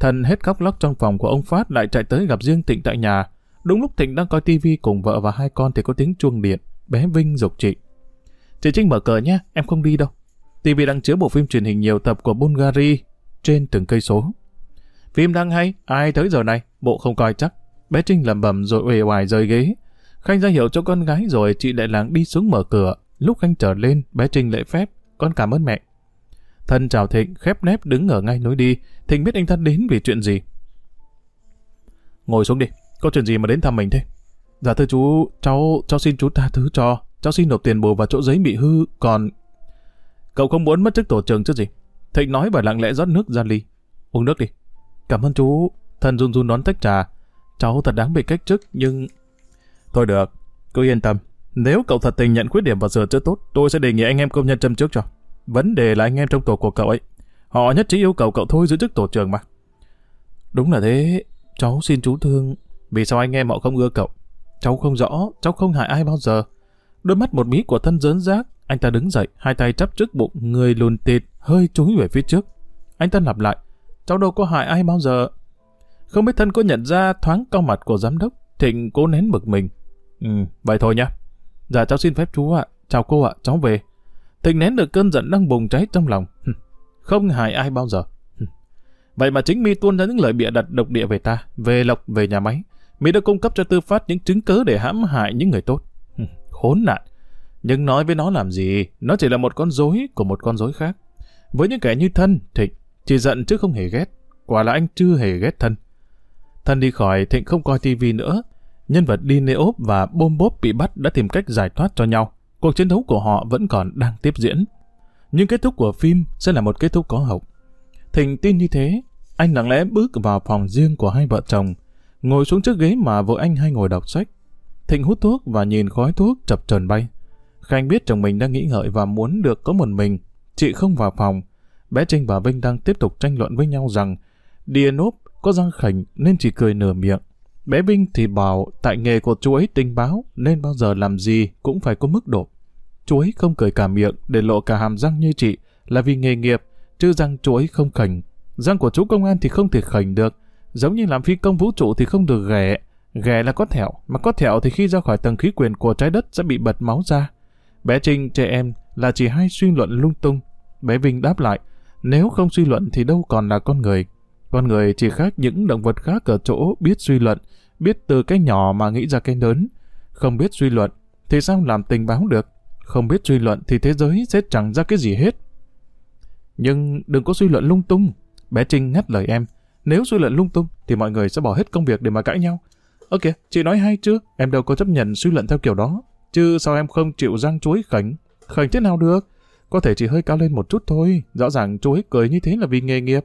Thần hết khóc lóc trong phòng của ông Phát lại chạy tới gặp riêng Thịnh tại nhà. Đúng lúc Thịnh đang coi tivi cùng vợ và hai con thì có tiếng chuông điện, bé Vinh dục chị. Chị Trinh mở cờ nhé, em không đi đâu. TV đang chiếu bộ phim truyền hình nhiều tập của Bulgari trên từng cây số. Phim đang hay, ai tới giờ này, bộ không coi chắc. Bé Trinh lầm bầm rồi uể oải rời ghế. Khanh ra hiệu cho con gái rồi chị đại làng đi xuống mở cửa. Lúc Khanh trở lên, bé Trinh lễ phép, con cảm ơn mẹ. Thân chào Thịnh, khép nép đứng ở ngay lối đi. Thịnh biết anh ta đến vì chuyện gì. Ngồi xuống đi, có chuyện gì mà đến thăm mình thế? Dạ thưa chú, cháu, cháu xin chú tha thứ cho. Cháu xin nộp tiền bù vào chỗ giấy bị hư, còn... Cậu không muốn mất chức tổ trưởng chứ gì? Thịnh nói và lặng lẽ rót nước ra ly. Uống nước đi. Cảm ơn chú. Thân run run đón tách trà. Cháu thật đáng bị cách chức, nhưng... Thôi được, cứ yên tâm. Nếu cậu thật tình nhận khuyết điểm và sửa chữa tốt, tôi sẽ đề nghị anh em công nhân châm trước cho. Vấn đề là anh em trong tổ của cậu ấy. Họ nhất trí yêu cầu cậu thôi giữ chức tổ trưởng mà. Đúng là thế. Cháu xin chú thương. Vì sao anh em họ không ưa cậu? Cháu không rõ, cháu không hại ai bao giờ. Đôi mắt một mí của thân dớn rác, anh ta đứng dậy, hai tay chắp trước bụng, người lùn tịt, hơi chúi về phía trước. Anh ta lặp lại, cháu đâu có hại ai bao giờ. Không biết thân có nhận ra thoáng cao mặt của giám đốc, Thịnh cố nén bực mình. Ừ, vậy thôi nhá. Dạ cháu xin phép chú ạ, chào cô ạ, cháu về. Thịnh nén được cơn giận đang bùng cháy trong lòng. Không hại ai bao giờ. Vậy mà chính mi tuôn ra những lời bịa đặt độc địa về ta, về lộc, về nhà máy. Mi đã cung cấp cho tư phát những chứng cớ để hãm hại những người tốt. Khốn nạn. Nhưng nói với nó làm gì, nó chỉ là một con rối của một con rối khác. Với những kẻ như thân, Thịnh chỉ giận chứ không hề ghét. Quả là anh chưa hề ghét thân. Thân đi khỏi, Thịnh không coi tivi nữa. nhân vật Dineop và bôm Bốp bị bắt đã tìm cách giải thoát cho nhau. Cuộc chiến đấu của họ vẫn còn đang tiếp diễn. Nhưng kết thúc của phim sẽ là một kết thúc có hậu. Thịnh tin như thế, anh lặng lẽ bước vào phòng riêng của hai vợ chồng, ngồi xuống chiếc ghế mà vợ anh hay ngồi đọc sách. Thịnh hút thuốc và nhìn khói thuốc chập trần bay. Khanh biết chồng mình đang nghĩ ngợi và muốn được có một mình. Chị không vào phòng. Bé Trinh và Vinh đang tiếp tục tranh luận với nhau rằng Dienop có răng khảnh nên chỉ cười nửa miệng. Bé Vinh thì bảo tại nghề của chú ấy tình báo nên bao giờ làm gì cũng phải có mức độ chuối không cười cả miệng để lộ cả hàm răng như chị là vì nghề nghiệp, chứ răng chuối không khảnh. Răng của chú công an thì không thể khảnh được. Giống như làm phi công vũ trụ thì không được ghẻ. Ghẻ là có thẹo, mà có thẹo thì khi ra khỏi tầng khí quyển của trái đất sẽ bị bật máu ra. Bé Trinh, trẻ em là chỉ hay suy luận lung tung. Bé Vinh đáp lại, nếu không suy luận thì đâu còn là con người. Con người chỉ khác những động vật khác ở chỗ biết suy luận, biết từ cái nhỏ mà nghĩ ra cái lớn. Không biết suy luận, thì sao làm tình báo được? Không biết suy luận thì thế giới sẽ chẳng ra cái gì hết. Nhưng đừng có suy luận lung tung. Bé Trinh ngắt lời em. Nếu suy luận lung tung thì mọi người sẽ bỏ hết công việc để mà cãi nhau. Ơ kìa, chị nói hay chưa? Em đâu có chấp nhận suy luận theo kiểu đó. Chứ sao em không chịu răng chuối khảnh? Khảnh thế nào được? Có thể chỉ hơi cao lên một chút thôi. Rõ ràng chuối cười như thế là vì nghề nghiệp.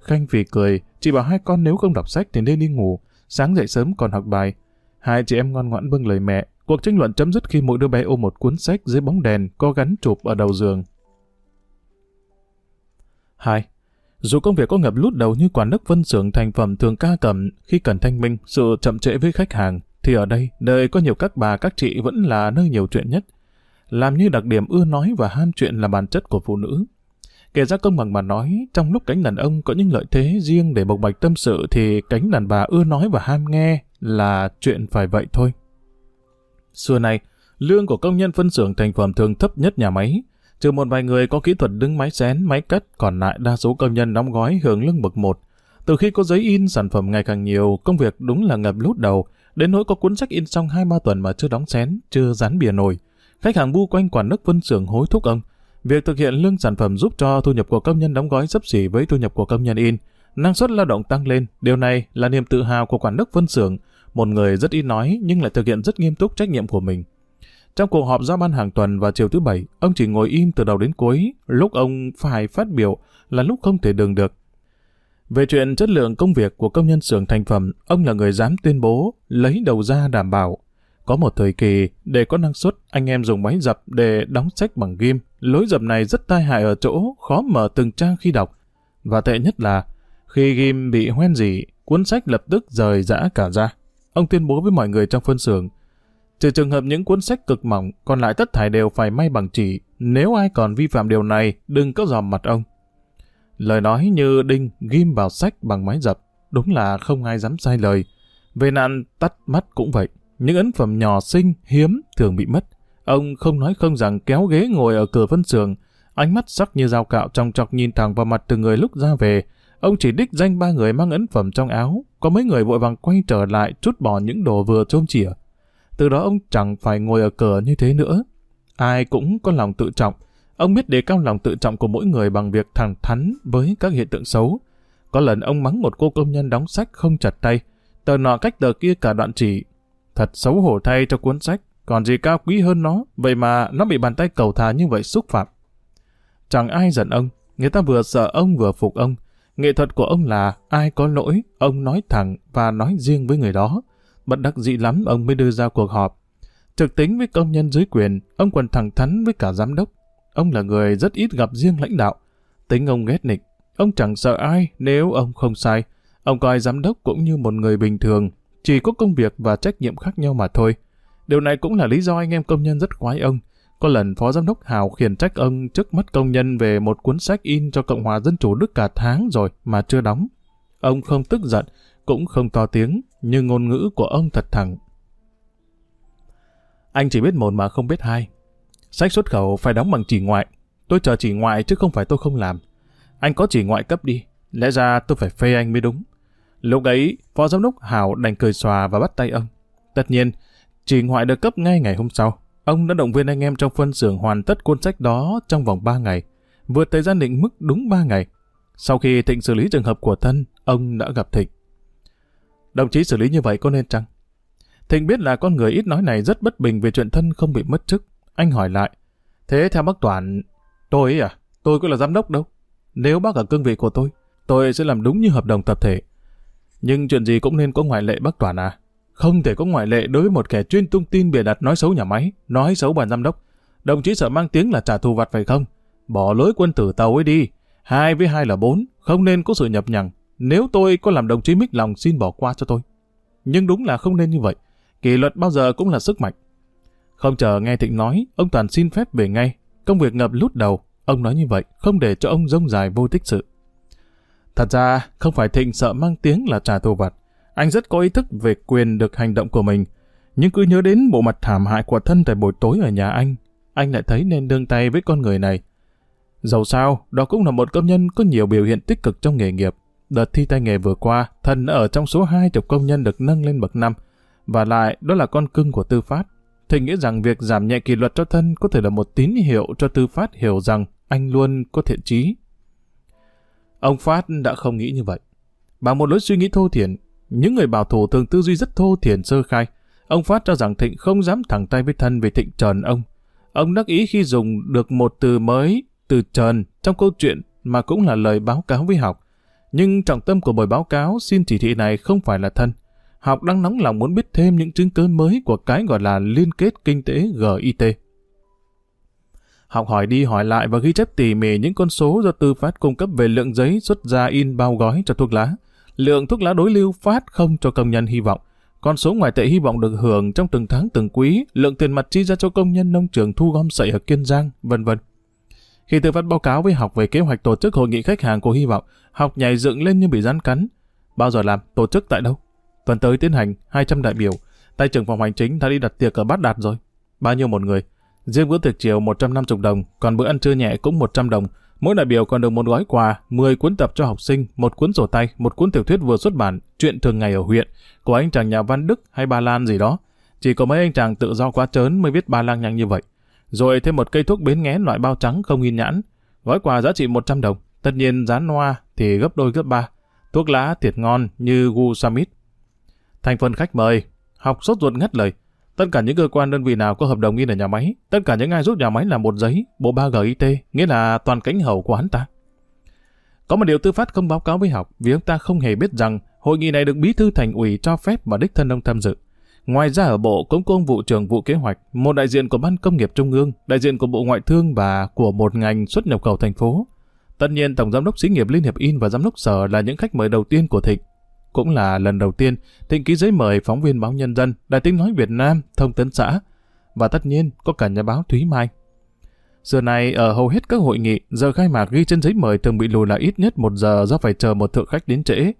Khanh vì cười, chị bảo hai con nếu không đọc sách thì nên đi ngủ. Sáng dậy sớm còn học bài. Hai chị em ngoan ngoãn vâng lời mẹ. Cuộc tranh luận chấm dứt khi mỗi đứa bé ôm một cuốn sách dưới bóng đèn có gắn chụp ở đầu giường. 2. Dù công việc có ngập lút đầu như quản đốc phân xưởng thành phẩm thường ca cầm khi cần thanh minh, sự chậm trễ với khách hàng, thì ở đây, nơi có nhiều các bà các chị vẫn là nơi nhiều chuyện nhất. Làm như đặc điểm ưa nói và ham chuyện là bản chất của phụ nữ. Kể ra công bằng mà nói, trong lúc cánh đàn ông có những lợi thế riêng để bộc bạch tâm sự thì cánh đàn bà ưa nói và ham nghe là chuyện phải vậy thôi. Xưa nay, lương của công nhân phân xưởng thành phẩm thường thấp nhất nhà máy, trừ một vài người có kỹ thuật đứng máy xén, máy cắt, còn lại đa số công nhân đóng gói hưởng lương bậc một. Từ khi có giấy in sản phẩm ngày càng nhiều, công việc đúng là ngập lút đầu, đến nỗi có cuốn sách in xong 2-3 tuần mà chưa đóng xén, chưa dán bìa nổi. Khách hàng bu quanh quản nước phân xưởng hối thúc ông. Việc thực hiện lương sản phẩm giúp cho thu nhập của công nhân đóng gói sấp xỉ với thu nhập của công nhân in. Năng suất lao động tăng lên, điều này là niềm tự hào của quản nước phân xưởng, một người rất ít nói nhưng lại thực hiện rất nghiêm túc trách nhiệm của mình. Trong cuộc họp giao ban hàng tuần vào chiều thứ bảy, ông chỉ ngồi im từ đầu đến cuối, lúc ông phải phát biểu là lúc không thể đường được. Về chuyện chất lượng công việc của công nhân xưởng thành phẩm, ông là người dám tuyên bố, lấy đầu ra đảm bảo. Có một thời kỳ, để có năng suất, anh em dùng máy dập để đóng sách bằng ghim. Lối dập này rất tai hại ở chỗ, khó mở từng trang khi đọc. Và tệ nhất là, khi ghim bị hoen dỉ cuốn sách lập tức rời rã cả ra. Ông tuyên bố với mọi người trong phân xưởng, trừ trường hợp những cuốn sách cực mỏng, còn lại tất thải đều phải may bằng chỉ. Nếu ai còn vi phạm điều này, đừng có dòm mặt ông. Lời nói như đinh ghim vào sách bằng máy dập, đúng là không ai dám sai lời. Về nạn tắt mắt cũng vậy. Những ấn phẩm nhỏ xinh, hiếm, thường bị mất. Ông không nói không rằng kéo ghế ngồi ở cửa phân xưởng, ánh mắt sắc như dao cạo trong chọc nhìn thẳng vào mặt từng người lúc ra về. Ông chỉ đích danh ba người mang ấn phẩm trong áo, có mấy người vội vàng quay trở lại trút bỏ những đồ vừa trôm chỉa. Từ đó ông chẳng phải ngồi ở cửa như thế nữa. Ai cũng có lòng tự trọng. Ông biết đề cao lòng tự trọng của mỗi người bằng việc thẳng thắn với các hiện tượng xấu. Có lần ông mắng một cô công nhân đóng sách không chặt tay. Tờ nọ cách tờ kia cả đoạn chỉ. Thật xấu hổ thay cho cuốn sách. Còn gì cao quý hơn nó. Vậy mà nó bị bàn tay cầu thà như vậy xúc phạm. Chẳng ai giận ông. Người ta vừa sợ ông vừa phục ông. Nghệ thuật của ông là ai có lỗi, ông nói thẳng và nói riêng với người đó. Bất đắc dĩ lắm ông mới đưa ra cuộc họp. Thực tính với công nhân dưới quyền, ông còn thẳng thắn với cả giám đốc. Ông là người rất ít gặp riêng lãnh đạo. Tính ông ghét nịch, ông chẳng sợ ai nếu ông không sai. Ông coi giám đốc cũng như một người bình thường, chỉ có công việc và trách nhiệm khác nhau mà thôi. Điều này cũng là lý do anh em công nhân rất khoái ông. Có lần Phó Giám đốc Hào khiển trách ông trước mắt công nhân về một cuốn sách in cho Cộng hòa Dân chủ Đức cả tháng rồi mà chưa đóng. Ông không tức giận, cũng không to tiếng, nhưng ngôn ngữ của ông thật thẳng. Anh chỉ biết một mà không biết hai. Sách xuất khẩu phải đóng bằng chỉ ngoại. Tôi chờ chỉ ngoại chứ không phải tôi không làm. Anh có chỉ ngoại cấp đi. Lẽ ra tôi phải phê anh mới đúng. Lúc ấy, Phó Giám đốc Hảo đành cười xòa và bắt tay ông. Tất nhiên, chỉ ngoại được cấp ngay ngày hôm sau. Ông đã động viên anh em trong phân xưởng hoàn tất cuốn sách đó trong vòng 3 ngày, vượt thời gian định mức đúng 3 ngày. Sau khi Thịnh xử lý trường hợp của thân, ông đã gặp Thịnh. Đồng chí xử lý như vậy có nên chăng? Thịnh biết là con người ít nói này rất bất bình về chuyện thân không bị mất chức. Anh hỏi lại, thế theo bác Toàn, tôi ấy à, tôi có là giám đốc đâu. Nếu bác ở cương vị của tôi, tôi sẽ làm đúng như hợp đồng tập thể. Nhưng chuyện gì cũng nên có ngoại lệ bác Toàn à. Không thể có ngoại lệ đối với một kẻ chuyên tung tin bịa đặt nói xấu nhà máy, nói xấu ban giám đốc. Đồng chí sợ mang tiếng là trả thù vặt phải không? Bỏ lối quân tử tàu ấy đi. Hai với hai là bốn, không nên có sự nhập nhằng. Nếu tôi có làm đồng chí mít lòng xin bỏ qua cho tôi. Nhưng đúng là không nên như vậy. Kỷ luật bao giờ cũng là sức mạnh. Không chờ nghe Thịnh nói, ông Toàn xin phép về ngay. Công việc ngập lút đầu, ông nói như vậy, không để cho ông rông dài vô tích sự. Thật ra, không phải Thịnh sợ mang tiếng là trả thù vặt. Anh rất có ý thức về quyền được hành động của mình. Nhưng cứ nhớ đến bộ mặt thảm hại của thân tại buổi tối ở nhà anh, anh lại thấy nên đương tay với con người này. Dẫu sao, đó cũng là một công nhân có nhiều biểu hiện tích cực trong nghề nghiệp. Đợt thi tay nghề vừa qua, thân ở trong số hai chục công nhân được nâng lên bậc năm. Và lại, đó là con cưng của tư phát. Thì nghĩ rằng việc giảm nhẹ kỷ luật cho thân có thể là một tín hiệu cho tư phát hiểu rằng anh luôn có thiện trí. Ông Phát đã không nghĩ như vậy. Bằng một lối suy nghĩ thô thiển, những người bảo thủ thường tư duy rất thô thiển sơ khai. Ông Phát cho rằng Thịnh không dám thẳng tay với thân vì Thịnh trần ông. Ông đắc ý khi dùng được một từ mới, từ trần, trong câu chuyện mà cũng là lời báo cáo với học. Nhưng trọng tâm của buổi báo cáo xin chỉ thị này không phải là thân. Học đang nóng lòng muốn biết thêm những chứng cứ mới của cái gọi là liên kết kinh tế GIT. Học hỏi đi hỏi lại và ghi chép tỉ mỉ những con số do tư phát cung cấp về lượng giấy xuất ra in bao gói cho thuốc lá. Lượng thuốc lá đối lưu phát không cho công nhân hy vọng. Con số ngoại tệ hy vọng được hưởng trong từng tháng từng quý, lượng tiền mặt chi ra cho công nhân nông trường thu gom sậy ở Kiên Giang, vân vân. Khi tư phát báo cáo với học về kế hoạch tổ chức hội nghị khách hàng của hy vọng, học nhảy dựng lên như bị rắn cắn. Bao giờ làm, tổ chức tại đâu? Tuần tới tiến hành 200 đại biểu, tay trưởng phòng hành chính đã đi đặt tiệc ở Bát Đạt rồi. Bao nhiêu một người? Riêng bữa tiệc chiều 150 đồng, còn bữa ăn trưa nhẹ cũng 100 đồng. Mỗi đại biểu còn được một gói quà, 10 cuốn tập cho học sinh, một cuốn sổ tay, một cuốn tiểu thuyết vừa xuất bản, chuyện thường ngày ở huyện, của anh chàng nhà văn Đức hay Ba Lan gì đó. Chỉ có mấy anh chàng tự do quá trớn mới viết ba lang nhăng như vậy. Rồi thêm một cây thuốc bến nghé loại bao trắng không in nhãn. Gói quà giá trị 100 đồng. Tất nhiên giá noa thì gấp đôi gấp ba. Thuốc lá thiệt ngon như Gu Samit. Thành phần khách mời. Học sốt ruột ngắt lời. Tất cả những cơ quan đơn vị nào có hợp đồng in ở nhà máy, tất cả những ai giúp nhà máy làm một giấy, bộ 3 GIT, nghĩa là toàn cánh hậu của hắn ta. Có một điều tư phát không báo cáo với học vì ông ta không hề biết rằng hội nghị này được bí thư thành ủy cho phép và đích thân ông tham dự. Ngoài ra ở bộ cũng có ông vụ trưởng vụ kế hoạch, một đại diện của ban công nghiệp trung ương, đại diện của bộ ngoại thương và của một ngành xuất nhập khẩu thành phố. Tất nhiên tổng giám đốc xí nghiệp Liên hiệp In và giám đốc sở là những khách mời đầu tiên của Thịnh. Cũng là lần đầu tiên Thịnh ký giấy mời phóng viên báo Nhân dân, Đài tiếng nói Việt Nam, Thông tấn xã và tất nhiên có cả nhà báo Thúy Mai. Giờ này ở hầu hết các hội nghị, giờ khai mạc ghi trên giấy mời thường bị lùi lại ít nhất một giờ do phải chờ một thượng khách đến trễ.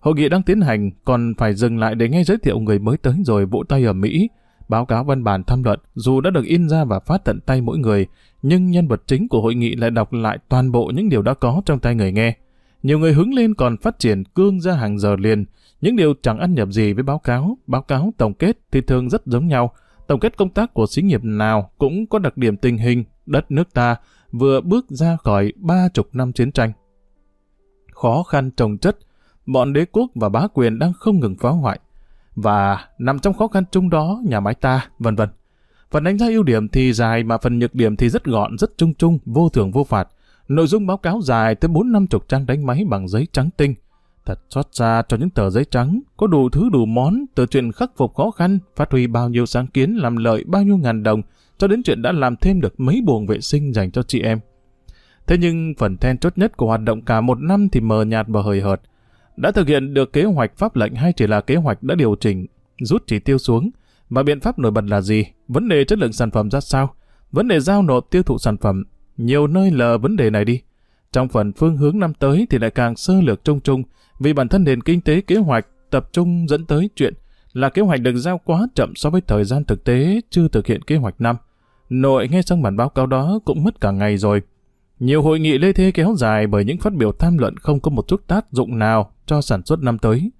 Hội nghị đang tiến hành, còn phải dừng lại để nghe giới thiệu người mới tới rồi vỗ tay ở Mỹ, báo cáo văn bản tham luận dù đã được in ra và phát tận tay mỗi người, nhưng nhân vật chính của hội nghị lại đọc lại toàn bộ những điều đã có trong tay người nghe. Nhiều người hứng lên còn phát triển cương ra hàng giờ liền, những điều chẳng ăn nhập gì với báo cáo, báo cáo tổng kết thì thường rất giống nhau. Tổng kết công tác của xí nghiệp nào cũng có đặc điểm tình hình đất nước ta vừa bước ra khỏi ba chục năm chiến tranh. Khó khăn trồng chất, bọn đế quốc và bá quyền đang không ngừng phá hoại. Và nằm trong khó khăn chung đó, nhà máy ta, vân vân. Phần đánh giá ưu điểm thì dài mà phần nhược điểm thì rất gọn, rất chung chung, vô thường vô phạt. Nội dung báo cáo dài tới bốn năm chục trang đánh máy bằng giấy trắng tinh. Thật xót xa cho những tờ giấy trắng, có đủ thứ đủ món, từ chuyện khắc phục khó khăn, phát huy bao nhiêu sáng kiến làm lợi bao nhiêu ngàn đồng, cho đến chuyện đã làm thêm được mấy buồng vệ sinh dành cho chị em. Thế nhưng phần then chốt nhất của hoạt động cả một năm thì mờ nhạt và hời hợt. Đã thực hiện được kế hoạch pháp lệnh hay chỉ là kế hoạch đã điều chỉnh, rút chỉ tiêu xuống, và biện pháp nổi bật là gì? Vấn đề chất lượng sản phẩm ra sao? Vấn đề giao nộp tiêu thụ sản phẩm, nhiều nơi lờ vấn đề này đi. Trong phần phương hướng năm tới thì lại càng sơ lược trung trung, vì bản thân nền kinh tế kế hoạch tập trung dẫn tới chuyện là kế hoạch được giao quá chậm so với thời gian thực tế chưa thực hiện kế hoạch năm. Nội nghe xong bản báo cáo đó cũng mất cả ngày rồi. Nhiều hội nghị lê thế kéo dài bởi những phát biểu tham luận không có một chút tác dụng nào cho sản xuất năm tới.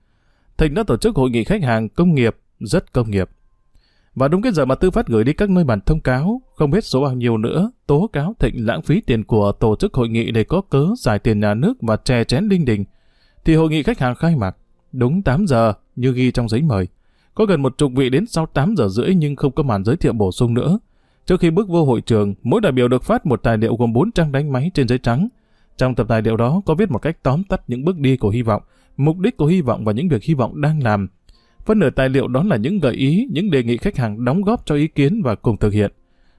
Thịnh đã tổ chức hội nghị khách hàng công nghiệp, rất công nghiệp. Và đúng cái giờ mà Tư Phát gửi đi các nơi bản thông cáo, không biết số bao nhiêu nữa, tố cáo Thịnh lãng phí tiền của tổ chức hội nghị để có cớ giải tiền nhà nước và chè chén linh đình, thì hội nghị khách hàng khai mạc đúng 8 giờ như ghi trong giấy mời. Có gần một chục vị đến sau 8 giờ rưỡi nhưng không có màn giới thiệu bổ sung nữa. Trước khi bước vô hội trường, mỗi đại biểu được phát một tài liệu gồm 4 trang đánh máy trên giấy trắng. Trong tập tài liệu đó có viết một cách tóm tắt những bước đi của hy vọng, mục đích của hy vọng và những việc hy vọng đang làm. Phân nửa tài liệu đó là những gợi ý, những đề nghị khách hàng đóng góp cho ý kiến và cùng thực hiện.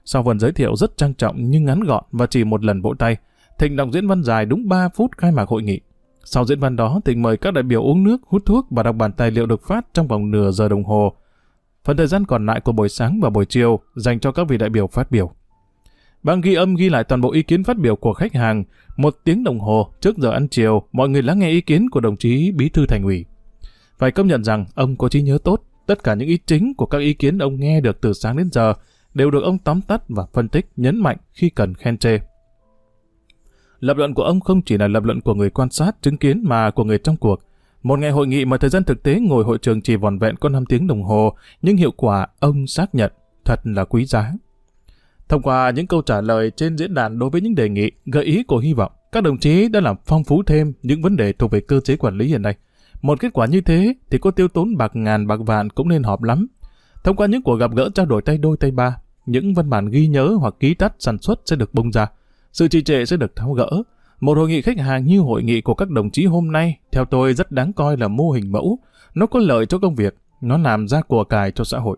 Sau phần giới thiệu rất trang trọng nhưng ngắn gọn và chỉ một lần vỗ tay, Thịnh đọc diễn văn dài đúng 3 phút khai mạc hội nghị. Sau diễn văn đó, Thịnh mời các đại biểu uống nước, hút thuốc và đọc bản tài liệu được phát trong vòng nửa giờ đồng hồ. Phần thời gian còn lại của buổi sáng và buổi chiều dành cho các vị đại biểu phát biểu. Băng ghi âm ghi lại toàn bộ ý kiến phát biểu của khách hàng. Một tiếng đồng hồ trước giờ ăn chiều, mọi người lắng nghe ý kiến của đồng chí Bí thư Thành ủy. Phải công nhận rằng ông có trí nhớ tốt. Tất cả những ý chính của các ý kiến ông nghe được từ sáng đến giờ đều được ông tóm tắt và phân tích, nhấn mạnh khi cần khen chê. Lập luận của ông không chỉ là lập luận của người quan sát, chứng kiến mà của người trong cuộc. Một ngày hội nghị mà thời gian thực tế ngồi hội trường chỉ vòn vẹn có 5 tiếng đồng hồ, nhưng hiệu quả ông xác nhận thật là quý giá. Thông qua những câu trả lời trên diễn đàn đối với những đề nghị, gợi ý của hy vọng, các đồng chí đã làm phong phú thêm những vấn đề thuộc về cơ chế quản lý hiện nay. Một kết quả như thế thì có tiêu tốn bạc ngàn bạc vạn cũng nên họp lắm. Thông qua những cuộc gặp gỡ trao đổi tay đôi tay ba, những văn bản ghi nhớ hoặc ký tắt sản xuất sẽ được bung ra. Sự trì trệ sẽ được tháo gỡ. Một hội nghị khách hàng như hội nghị của các đồng chí hôm nay, theo tôi rất đáng coi là mô hình mẫu. Nó có lợi cho công việc, nó làm ra của cải cho xã hội.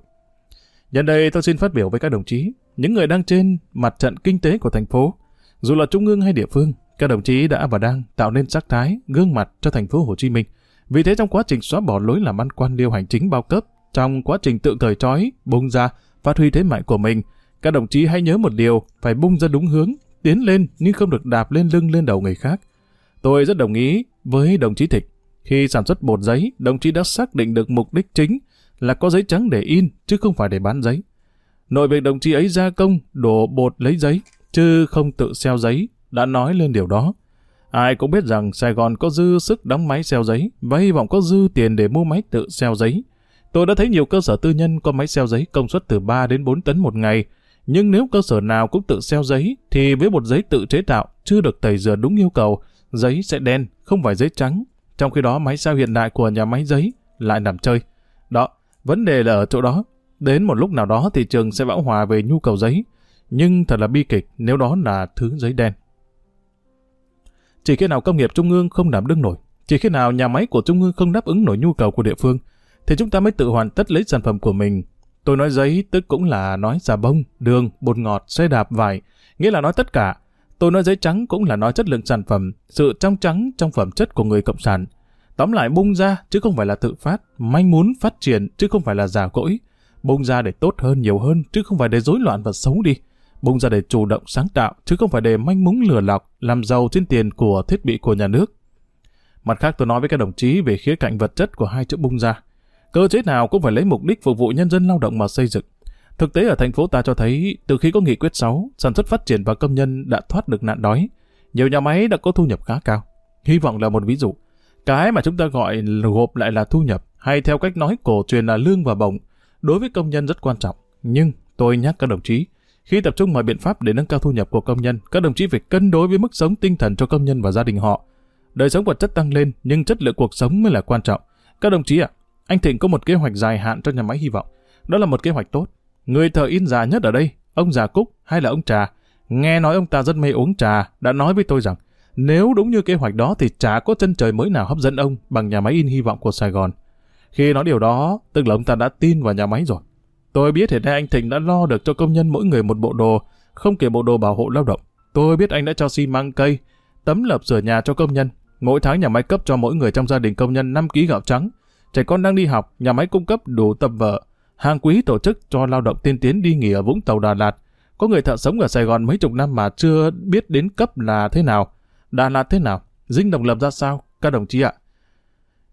Nhân đây tôi xin phát biểu với các đồng chí, những người đang trên mặt trận kinh tế của thành phố. Dù là trung ương hay địa phương, các đồng chí đã và đang tạo nên sắc thái, gương mặt cho thành phố Hồ Chí Minh. Vì thế trong quá trình xóa bỏ lối làm ăn quan liêu hành chính bao cấp, trong quá trình tự thời trói, bung ra, phát huy thế mạnh của mình, các đồng chí hãy nhớ một điều, phải bung ra đúng hướng, tiến lên nhưng không được đạp lên lưng lên đầu người khác. Tôi rất đồng ý với đồng chí Thịnh. Khi sản xuất bột giấy, đồng chí đã xác định được mục đích chính là có giấy trắng để in, chứ không phải để bán giấy. Nội việc đồng chí ấy gia công, đổ bột lấy giấy, chứ không tự xeo giấy, đã nói lên điều đó. Ai cũng biết rằng Sài Gòn có dư sức đóng máy xeo giấy và hy vọng có dư tiền để mua máy tự xeo giấy. Tôi đã thấy nhiều cơ sở tư nhân có máy xeo giấy công suất từ 3 đến 4 tấn một ngày, nhưng nếu cơ sở nào cũng tự xeo giấy, thì với bột giấy tự chế tạo, chưa được tẩy rửa đúng yêu cầu, giấy sẽ đen, không phải giấy trắng. Trong khi đó máy xeo hiện đại của nhà máy giấy lại nằm chơi. Đó, vấn đề là ở chỗ đó. Đến một lúc nào đó thị trường sẽ bão hòa về nhu cầu giấy. Nhưng thật là bi kịch nếu đó là thứ giấy đen. Chỉ khi nào công nghiệp trung ương không đảm đương nổi, chỉ khi nào nhà máy của trung ương không đáp ứng nổi nhu cầu của địa phương, thì chúng ta mới tự hoàn tất lấy sản phẩm của mình Tôi nói giấy tức cũng là nói xà bông, đường, bột ngọt, xe đạp, vải, nghĩa là nói tất cả. Tôi nói giấy trắng cũng là nói chất lượng sản phẩm, sự trong trắng trong phẩm chất của người cộng sản. Tóm lại bung ra chứ không phải là tự phát, manh muốn phát triển chứ không phải là giả cỗi. Bung ra để tốt hơn nhiều hơn chứ không phải để rối loạn và xấu đi. Bung ra để chủ động sáng tạo chứ không phải để manh múng lừa lọc, làm giàu trên tiền của thiết bị của nhà nước. Mặt khác tôi nói với các đồng chí về khía cạnh vật chất của hai chữ bung ra. Cơ chế nào cũng phải lấy mục đích phục vụ nhân dân lao động mà xây dựng. Thực tế ở thành phố ta cho thấy, từ khi có nghị quyết 6, sản xuất phát triển và công nhân đã thoát được nạn đói. Nhiều nhà máy đã có thu nhập khá cao. Hy vọng là một ví dụ. Cái mà chúng ta gọi gộp lại là thu nhập, hay theo cách nói cổ truyền là lương và bổng, đối với công nhân rất quan trọng. Nhưng tôi nhắc các đồng chí, khi tập trung mọi biện pháp để nâng cao thu nhập của công nhân, các đồng chí phải cân đối với mức sống tinh thần cho công nhân và gia đình họ. Đời sống vật chất tăng lên, nhưng chất lượng cuộc sống mới là quan trọng. Các đồng chí ạ, anh Thịnh có một kế hoạch dài hạn cho nhà máy hy vọng. Đó là một kế hoạch tốt. Người thợ in già nhất ở đây, ông già Cúc hay là ông Trà, nghe nói ông ta rất mê uống trà, đã nói với tôi rằng nếu đúng như kế hoạch đó thì chả có chân trời mới nào hấp dẫn ông bằng nhà máy in hy vọng của Sài Gòn. Khi nói điều đó, tức là ông ta đã tin vào nhà máy rồi. Tôi biết hiện nay anh Thịnh đã lo được cho công nhân mỗi người một bộ đồ, không kể bộ đồ bảo hộ lao động. Tôi biết anh đã cho xi măng cây, tấm lợp sửa nhà cho công nhân. Mỗi tháng nhà máy cấp cho mỗi người trong gia đình công nhân 5 kg gạo trắng, Trẻ con đang đi học, nhà máy cung cấp đủ tập vợ. Hàng quý tổ chức cho lao động tiên tiến đi nghỉ ở Vũng Tàu Đà Lạt. Có người thợ sống ở Sài Gòn mấy chục năm mà chưa biết đến cấp là thế nào. Đà Lạt thế nào? Dinh độc lập ra sao? Các đồng chí ạ.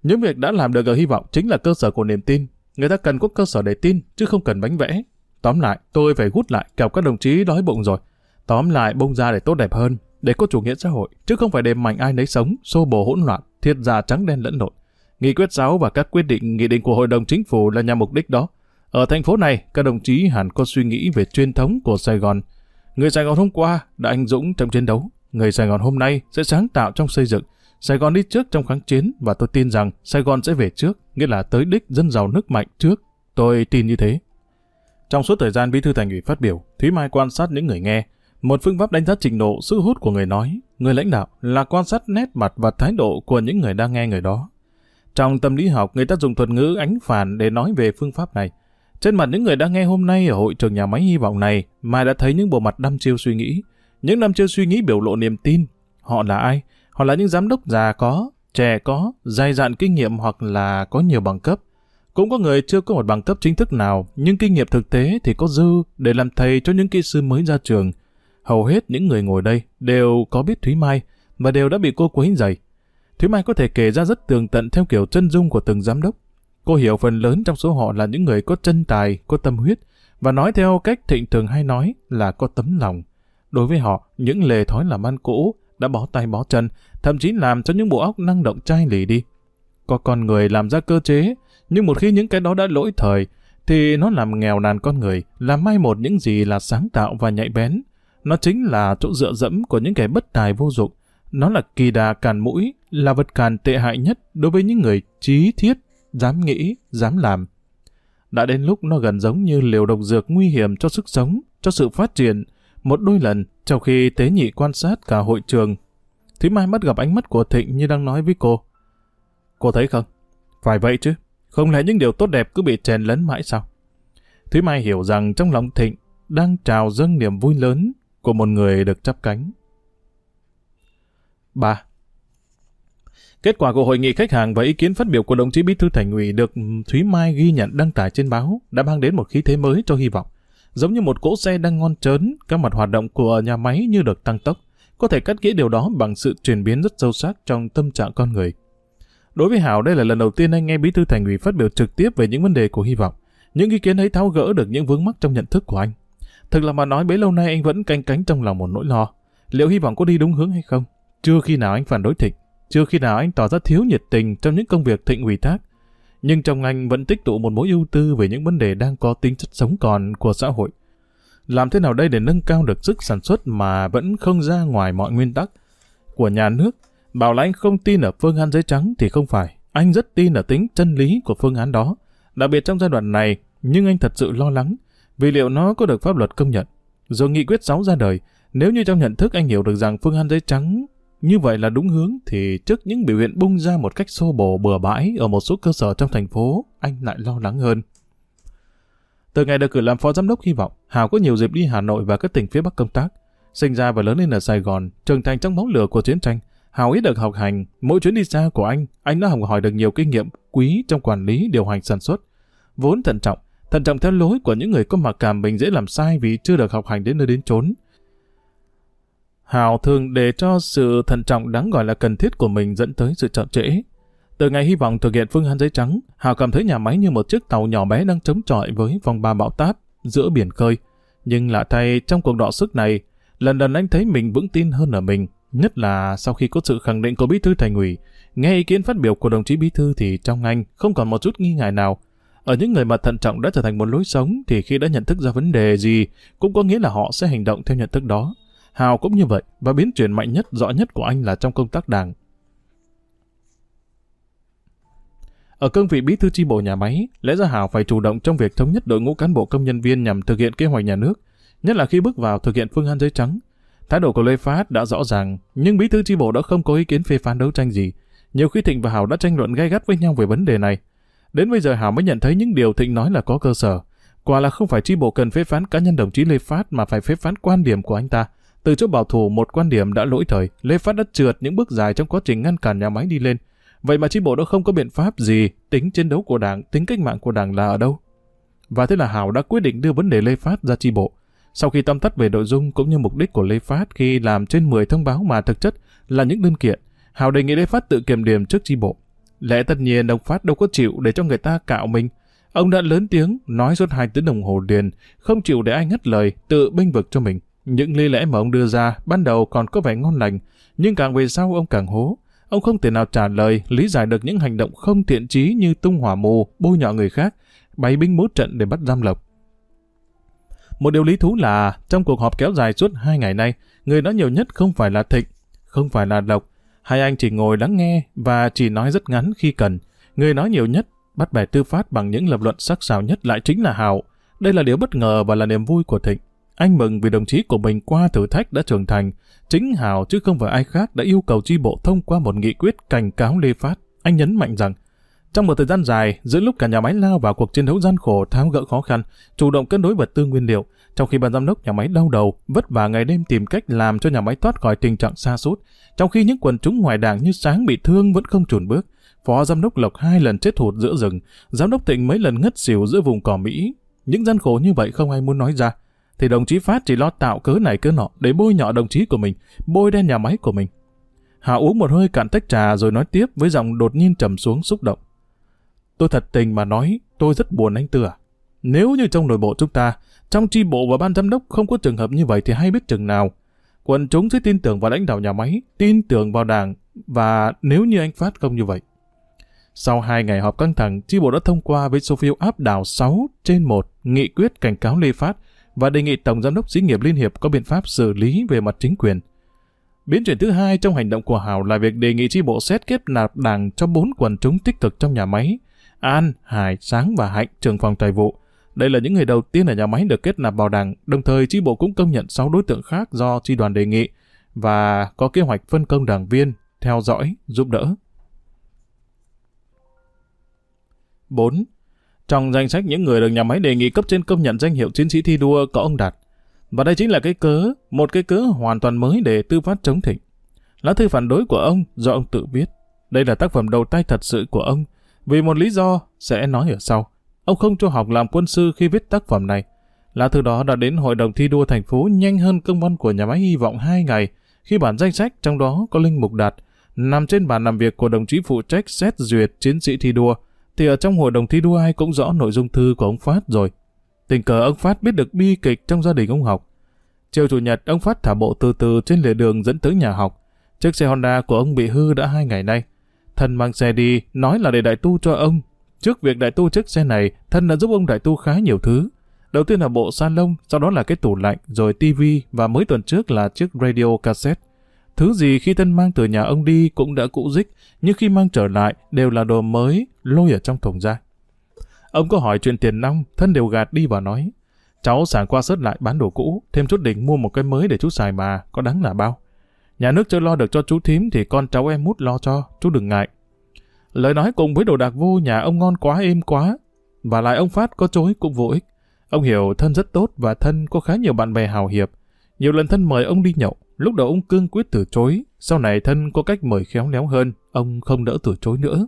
Những việc đã làm được ở hy vọng chính là cơ sở của niềm tin. Người ta cần có cơ sở để tin, chứ không cần bánh vẽ. Tóm lại, tôi phải hút lại kẹo các đồng chí đói bụng rồi. Tóm lại bông ra để tốt đẹp hơn, để có chủ nghĩa xã hội, chứ không phải để mạnh ai nấy sống, xô bồ hỗn loạn, thiệt giả trắng đen lẫn lộn. Nghị quyết 6 và các quyết định, nghị định của Hội đồng Chính phủ là nhằm mục đích đó. Ở thành phố này, các đồng chí hẳn có suy nghĩ về truyền thống của Sài Gòn. Người Sài Gòn hôm qua đã anh dũng trong chiến đấu. Người Sài Gòn hôm nay sẽ sáng tạo trong xây dựng. Sài Gòn đi trước trong kháng chiến và tôi tin rằng Sài Gòn sẽ về trước, nghĩa là tới đích dân giàu nước mạnh trước, Tôi tin như thế. Trong suốt thời gian bí thư thành ủy phát biểu, Thúy Mai quan sát những người nghe. Một phương pháp đánh giá trình độ sức hút của người nói, người lãnh đạo là quan sát nét mặt và thái độ của những người đang nghe người đó. Trong tâm lý học, người ta dùng thuật ngữ ánh phản để nói về phương pháp này. Trên mặt những người đang nghe hôm nay ở hội trường nhà máy hy vọng này, Mai đã thấy những bộ mặt đăm chiêu suy nghĩ. Những đăm chiêu suy nghĩ biểu lộ niềm tin. Họ là ai? Họ là những giám đốc già có, trẻ có, dày dạn kinh nghiệm hoặc là có nhiều bằng cấp. Cũng có người chưa có một bằng cấp chính thức nào, nhưng kinh nghiệm thực tế thì có dư để làm thầy cho những kỹ sư mới ra trường. Hầu hết những người ngồi đây đều có biết Thúy Mai và đều đã bị cô quấy dày. Thúy Mai có thể kể ra rất tường tận theo kiểu chân dung của từng giám đốc. Cô hiểu phần lớn trong số họ là những người có chân tài, có tâm huyết, và nói theo cách thịnh thường hay nói là có tấm lòng. Đối với họ, những lề thói làm ăn cũ đã bó tay bó chân, thậm chí làm cho những bộ óc năng động chai lì đi. Có con người làm ra cơ chế, nhưng một khi những cái đó đã lỗi thời, thì nó làm nghèo nàn con người, làm mai một những gì là sáng tạo và nhạy bén. Nó chính là chỗ dựa dẫm của những kẻ bất tài vô dụng. Nó là kỳ đà càn mũi, là vật càn tệ hại nhất đối với những người trí thiết, dám nghĩ, dám làm. Đã đến lúc nó gần giống như liều độc dược nguy hiểm cho sức sống, cho sự phát triển. Một đôi lần, trong khi tế nhị quan sát cả hội trường, Thúy Mai bắt gặp ánh mắt của Thịnh như đang nói với cô. Cô thấy không? Phải vậy chứ. Không lẽ những điều tốt đẹp cứ bị chèn lấn mãi sao? Thúy Mai hiểu rằng trong lòng Thịnh đang trào dâng niềm vui lớn của một người được chắp cánh. 3. Kết quả của hội nghị khách hàng và ý kiến phát biểu của đồng chí Bí thư Thành ủy được Thúy Mai ghi nhận đăng tải trên báo đã mang đến một khí thế mới cho hy vọng. Giống như một cỗ xe đang ngon trớn, các mặt hoạt động của nhà máy như được tăng tốc. Có thể cắt nghĩa điều đó bằng sự chuyển biến rất sâu sắc trong tâm trạng con người. Đối với Hảo, đây là lần đầu tiên anh nghe Bí thư Thành ủy phát biểu trực tiếp về những vấn đề của hy vọng. Những ý kiến ấy tháo gỡ được những vướng mắc trong nhận thức của anh. Thực là mà nói bấy lâu nay anh vẫn canh cánh trong lòng một nỗi lo. Liệu hy vọng có đi đúng hướng hay không? Chưa khi nào anh phản đối Thịnh, chưa khi nào anh tỏ ra thiếu nhiệt tình trong những công việc Thịnh ủy thác. Nhưng trong anh vẫn tích tụ một mối ưu tư về những vấn đề đang có tính chất sống còn của xã hội. Làm thế nào đây để nâng cao được sức sản xuất mà vẫn không ra ngoài mọi nguyên tắc của nhà nước? Bảo là anh không tin ở phương án giấy trắng thì không phải. Anh rất tin ở tính chân lý của phương án đó. Đặc biệt trong giai đoạn này, nhưng anh thật sự lo lắng vì liệu nó có được pháp luật công nhận. Rồi nghị quyết 6 ra đời, nếu như trong nhận thức anh hiểu được rằng phương án giấy trắng như vậy là đúng hướng thì trước những biểu hiện bung ra một cách xô bồ bừa bãi ở một số cơ sở trong thành phố, anh lại lo lắng hơn. Từ ngày được cử làm phó giám đốc hy vọng, Hào có nhiều dịp đi Hà Nội và các tỉnh phía Bắc công tác. Sinh ra và lớn lên ở Sài Gòn, trưởng thành trong bóng lửa của chiến tranh. Hào ít được học hành, mỗi chuyến đi xa của anh, anh đã học hỏi được nhiều kinh nghiệm quý trong quản lý điều hành sản xuất. Vốn thận trọng, thận trọng theo lối của những người có mặc cảm mình dễ làm sai vì chưa được học hành đến nơi đến chốn. Hào thường để cho sự thận trọng đáng gọi là cần thiết của mình dẫn tới sự chậm trễ. Từ ngày hy vọng thực hiện phương án giấy trắng, Hào cảm thấy nhà máy như một chiếc tàu nhỏ bé đang chống chọi với vòng ba bão táp giữa biển khơi. Nhưng lạ thay trong cuộc đọ sức này, lần lần anh thấy mình vững tin hơn ở mình, nhất là sau khi có sự khẳng định của bí thư thành ủy, nghe ý kiến phát biểu của đồng chí bí thư thì trong anh không còn một chút nghi ngại nào. Ở những người mà thận trọng đã trở thành một lối sống thì khi đã nhận thức ra vấn đề gì cũng có nghĩa là họ sẽ hành động theo nhận thức đó. Hào cũng như vậy, và biến chuyển mạnh nhất, rõ nhất của anh là trong công tác đảng. Ở cương vị bí thư chi bộ nhà máy, lẽ ra Hào phải chủ động trong việc thống nhất đội ngũ cán bộ công nhân viên nhằm thực hiện kế hoạch nhà nước, nhất là khi bước vào thực hiện phương án giấy trắng. Thái độ của Lê Phát đã rõ ràng, nhưng bí thư chi bộ đã không có ý kiến phê phán đấu tranh gì. Nhiều khi Thịnh và Hào đã tranh luận gay gắt với nhau về vấn đề này. Đến bây giờ Hào mới nhận thấy những điều Thịnh nói là có cơ sở. Quả là không phải chi bộ cần phê phán cá nhân đồng chí Lê Phát mà phải phê phán quan điểm của anh ta. Từ chỗ bảo thủ một quan điểm đã lỗi thời, Lê Phát đã trượt những bước dài trong quá trình ngăn cản nhà máy đi lên. Vậy mà chi bộ đã không có biện pháp gì, tính chiến đấu của đảng, tính cách mạng của đảng là ở đâu? Và thế là Hảo đã quyết định đưa vấn đề Lê Phát ra chi bộ. Sau khi tâm tắt về nội dung cũng như mục đích của Lê Phát khi làm trên 10 thông báo mà thực chất là những đơn kiện, Hảo đề nghị Lê Phát tự kiểm điểm trước chi bộ. Lẽ tất nhiên ông Phát đâu có chịu để cho người ta cạo mình. Ông đã lớn tiếng, nói suốt hai tiếng đồng hồ liền, không chịu để ai ngắt lời, tự binh vực cho mình. Những lý lẽ mà ông đưa ra ban đầu còn có vẻ ngon lành, nhưng càng về sau ông càng hố. Ông không thể nào trả lời, lý giải được những hành động không thiện trí như tung hỏa mù, bôi nhọ người khác, bày binh bố trận để bắt giam lộc. Một điều lý thú là, trong cuộc họp kéo dài suốt hai ngày nay, người nói nhiều nhất không phải là Thịnh, không phải là Lộc. Hai anh chỉ ngồi lắng nghe và chỉ nói rất ngắn khi cần. Người nói nhiều nhất bắt bẻ tư phát bằng những lập luận sắc sảo nhất lại chính là Hào. Đây là điều bất ngờ và là niềm vui của Thịnh. Anh mừng vì đồng chí của mình qua thử thách đã trưởng thành. Chính Hào chứ không phải ai khác đã yêu cầu chi bộ thông qua một nghị quyết cảnh cáo Lê Phát. Anh nhấn mạnh rằng, trong một thời gian dài, giữa lúc cả nhà máy lao vào cuộc chiến đấu gian khổ tháo gỡ khó khăn, chủ động cân đối vật tư nguyên liệu, trong khi ban giám đốc nhà máy đau đầu, vất vả ngày đêm tìm cách làm cho nhà máy thoát khỏi tình trạng xa sút trong khi những quần chúng ngoài đảng như sáng bị thương vẫn không chùn bước, phó giám đốc Lộc hai lần chết hụt giữa rừng, giám đốc Thịnh mấy lần ngất xỉu giữa vùng cỏ Mỹ. Những gian khổ như vậy không ai muốn nói ra, thì đồng chí Phát chỉ lo tạo cớ này cớ nọ để bôi nhọ đồng chí của mình, bôi đen nhà máy của mình. Hạ uống một hơi cạn tách trà rồi nói tiếp với giọng đột nhiên trầm xuống xúc động. Tôi thật tình mà nói, tôi rất buồn anh Tư à. Nếu như trong nội bộ chúng ta, trong tri bộ và ban giám đốc không có trường hợp như vậy thì hay biết chừng nào. Quần chúng sẽ tin tưởng vào lãnh đạo nhà máy, tin tưởng vào đảng, và nếu như anh Phát không như vậy. Sau hai ngày họp căng thẳng, tri bộ đã thông qua với số phiếu áp đảo 6 trên 1 nghị quyết cảnh cáo Lê Phát và đề nghị Tổng Giám đốc Xí nghiệp Liên Hiệp có biện pháp xử lý về mặt chính quyền. Biến chuyển thứ hai trong hành động của Hảo là việc đề nghị chi bộ xét kết nạp đảng cho bốn quần chúng tích cực trong nhà máy. An, Hải, Sáng và Hạnh, trưởng phòng tài vụ. Đây là những người đầu tiên ở nhà máy được kết nạp vào đảng, đồng thời chi bộ cũng công nhận 6 đối tượng khác do chi đoàn đề nghị và có kế hoạch phân công đảng viên, theo dõi, giúp đỡ. 4. Trong danh sách những người được nhà máy đề nghị cấp trên công nhận danh hiệu chiến sĩ thi đua có ông Đạt. Và đây chính là cái cớ, một cái cớ hoàn toàn mới để tư phát chống thịnh. Lá thư phản đối của ông do ông tự viết. Đây là tác phẩm đầu tay thật sự của ông. Vì một lý do sẽ nói ở sau. Ông không cho học làm quân sư khi viết tác phẩm này. Lá thư đó đã đến hội đồng thi đua thành phố nhanh hơn công văn của nhà máy hy vọng 2 ngày, khi bản danh sách trong đó có Linh Mục Đạt, nằm trên bàn làm việc của đồng chí phụ trách xét duyệt chiến sĩ thi đua, thì ở trong hội đồng thi đua ai cũng rõ nội dung thư của ông Phát rồi. Tình cờ ông Phát biết được bi kịch trong gia đình ông học. Chiều chủ nhật, ông Phát thả bộ từ từ trên lề đường dẫn tới nhà học. Chiếc xe Honda của ông bị hư đã hai ngày nay. Thân mang xe đi, nói là để đại tu cho ông. Trước việc đại tu chiếc xe này, thân đã giúp ông đại tu khá nhiều thứ. Đầu tiên là bộ salon, sau đó là cái tủ lạnh, rồi tivi và mới tuần trước là chiếc radio cassette. Thứ gì khi thân mang từ nhà ông đi cũng đã cũ dích, nhưng khi mang trở lại đều là đồ mới, lôi ở trong thùng ra. Ông có hỏi chuyện tiền nong, thân đều gạt đi và nói, cháu sản qua sớt lại bán đồ cũ, thêm chút đỉnh mua một cái mới để chú xài mà, có đáng là bao. Nhà nước chưa lo được cho chú thím thì con cháu em mút lo cho, chú đừng ngại. Lời nói cùng với đồ đạc vô nhà ông ngon quá êm quá, và lại ông Phát có chối cũng vô ích. Ông hiểu thân rất tốt và thân có khá nhiều bạn bè hào hiệp. Nhiều lần thân mời ông đi nhậu, lúc đầu ông cương quyết từ chối, sau này thân có cách mời khéo léo hơn, ông không đỡ từ chối nữa.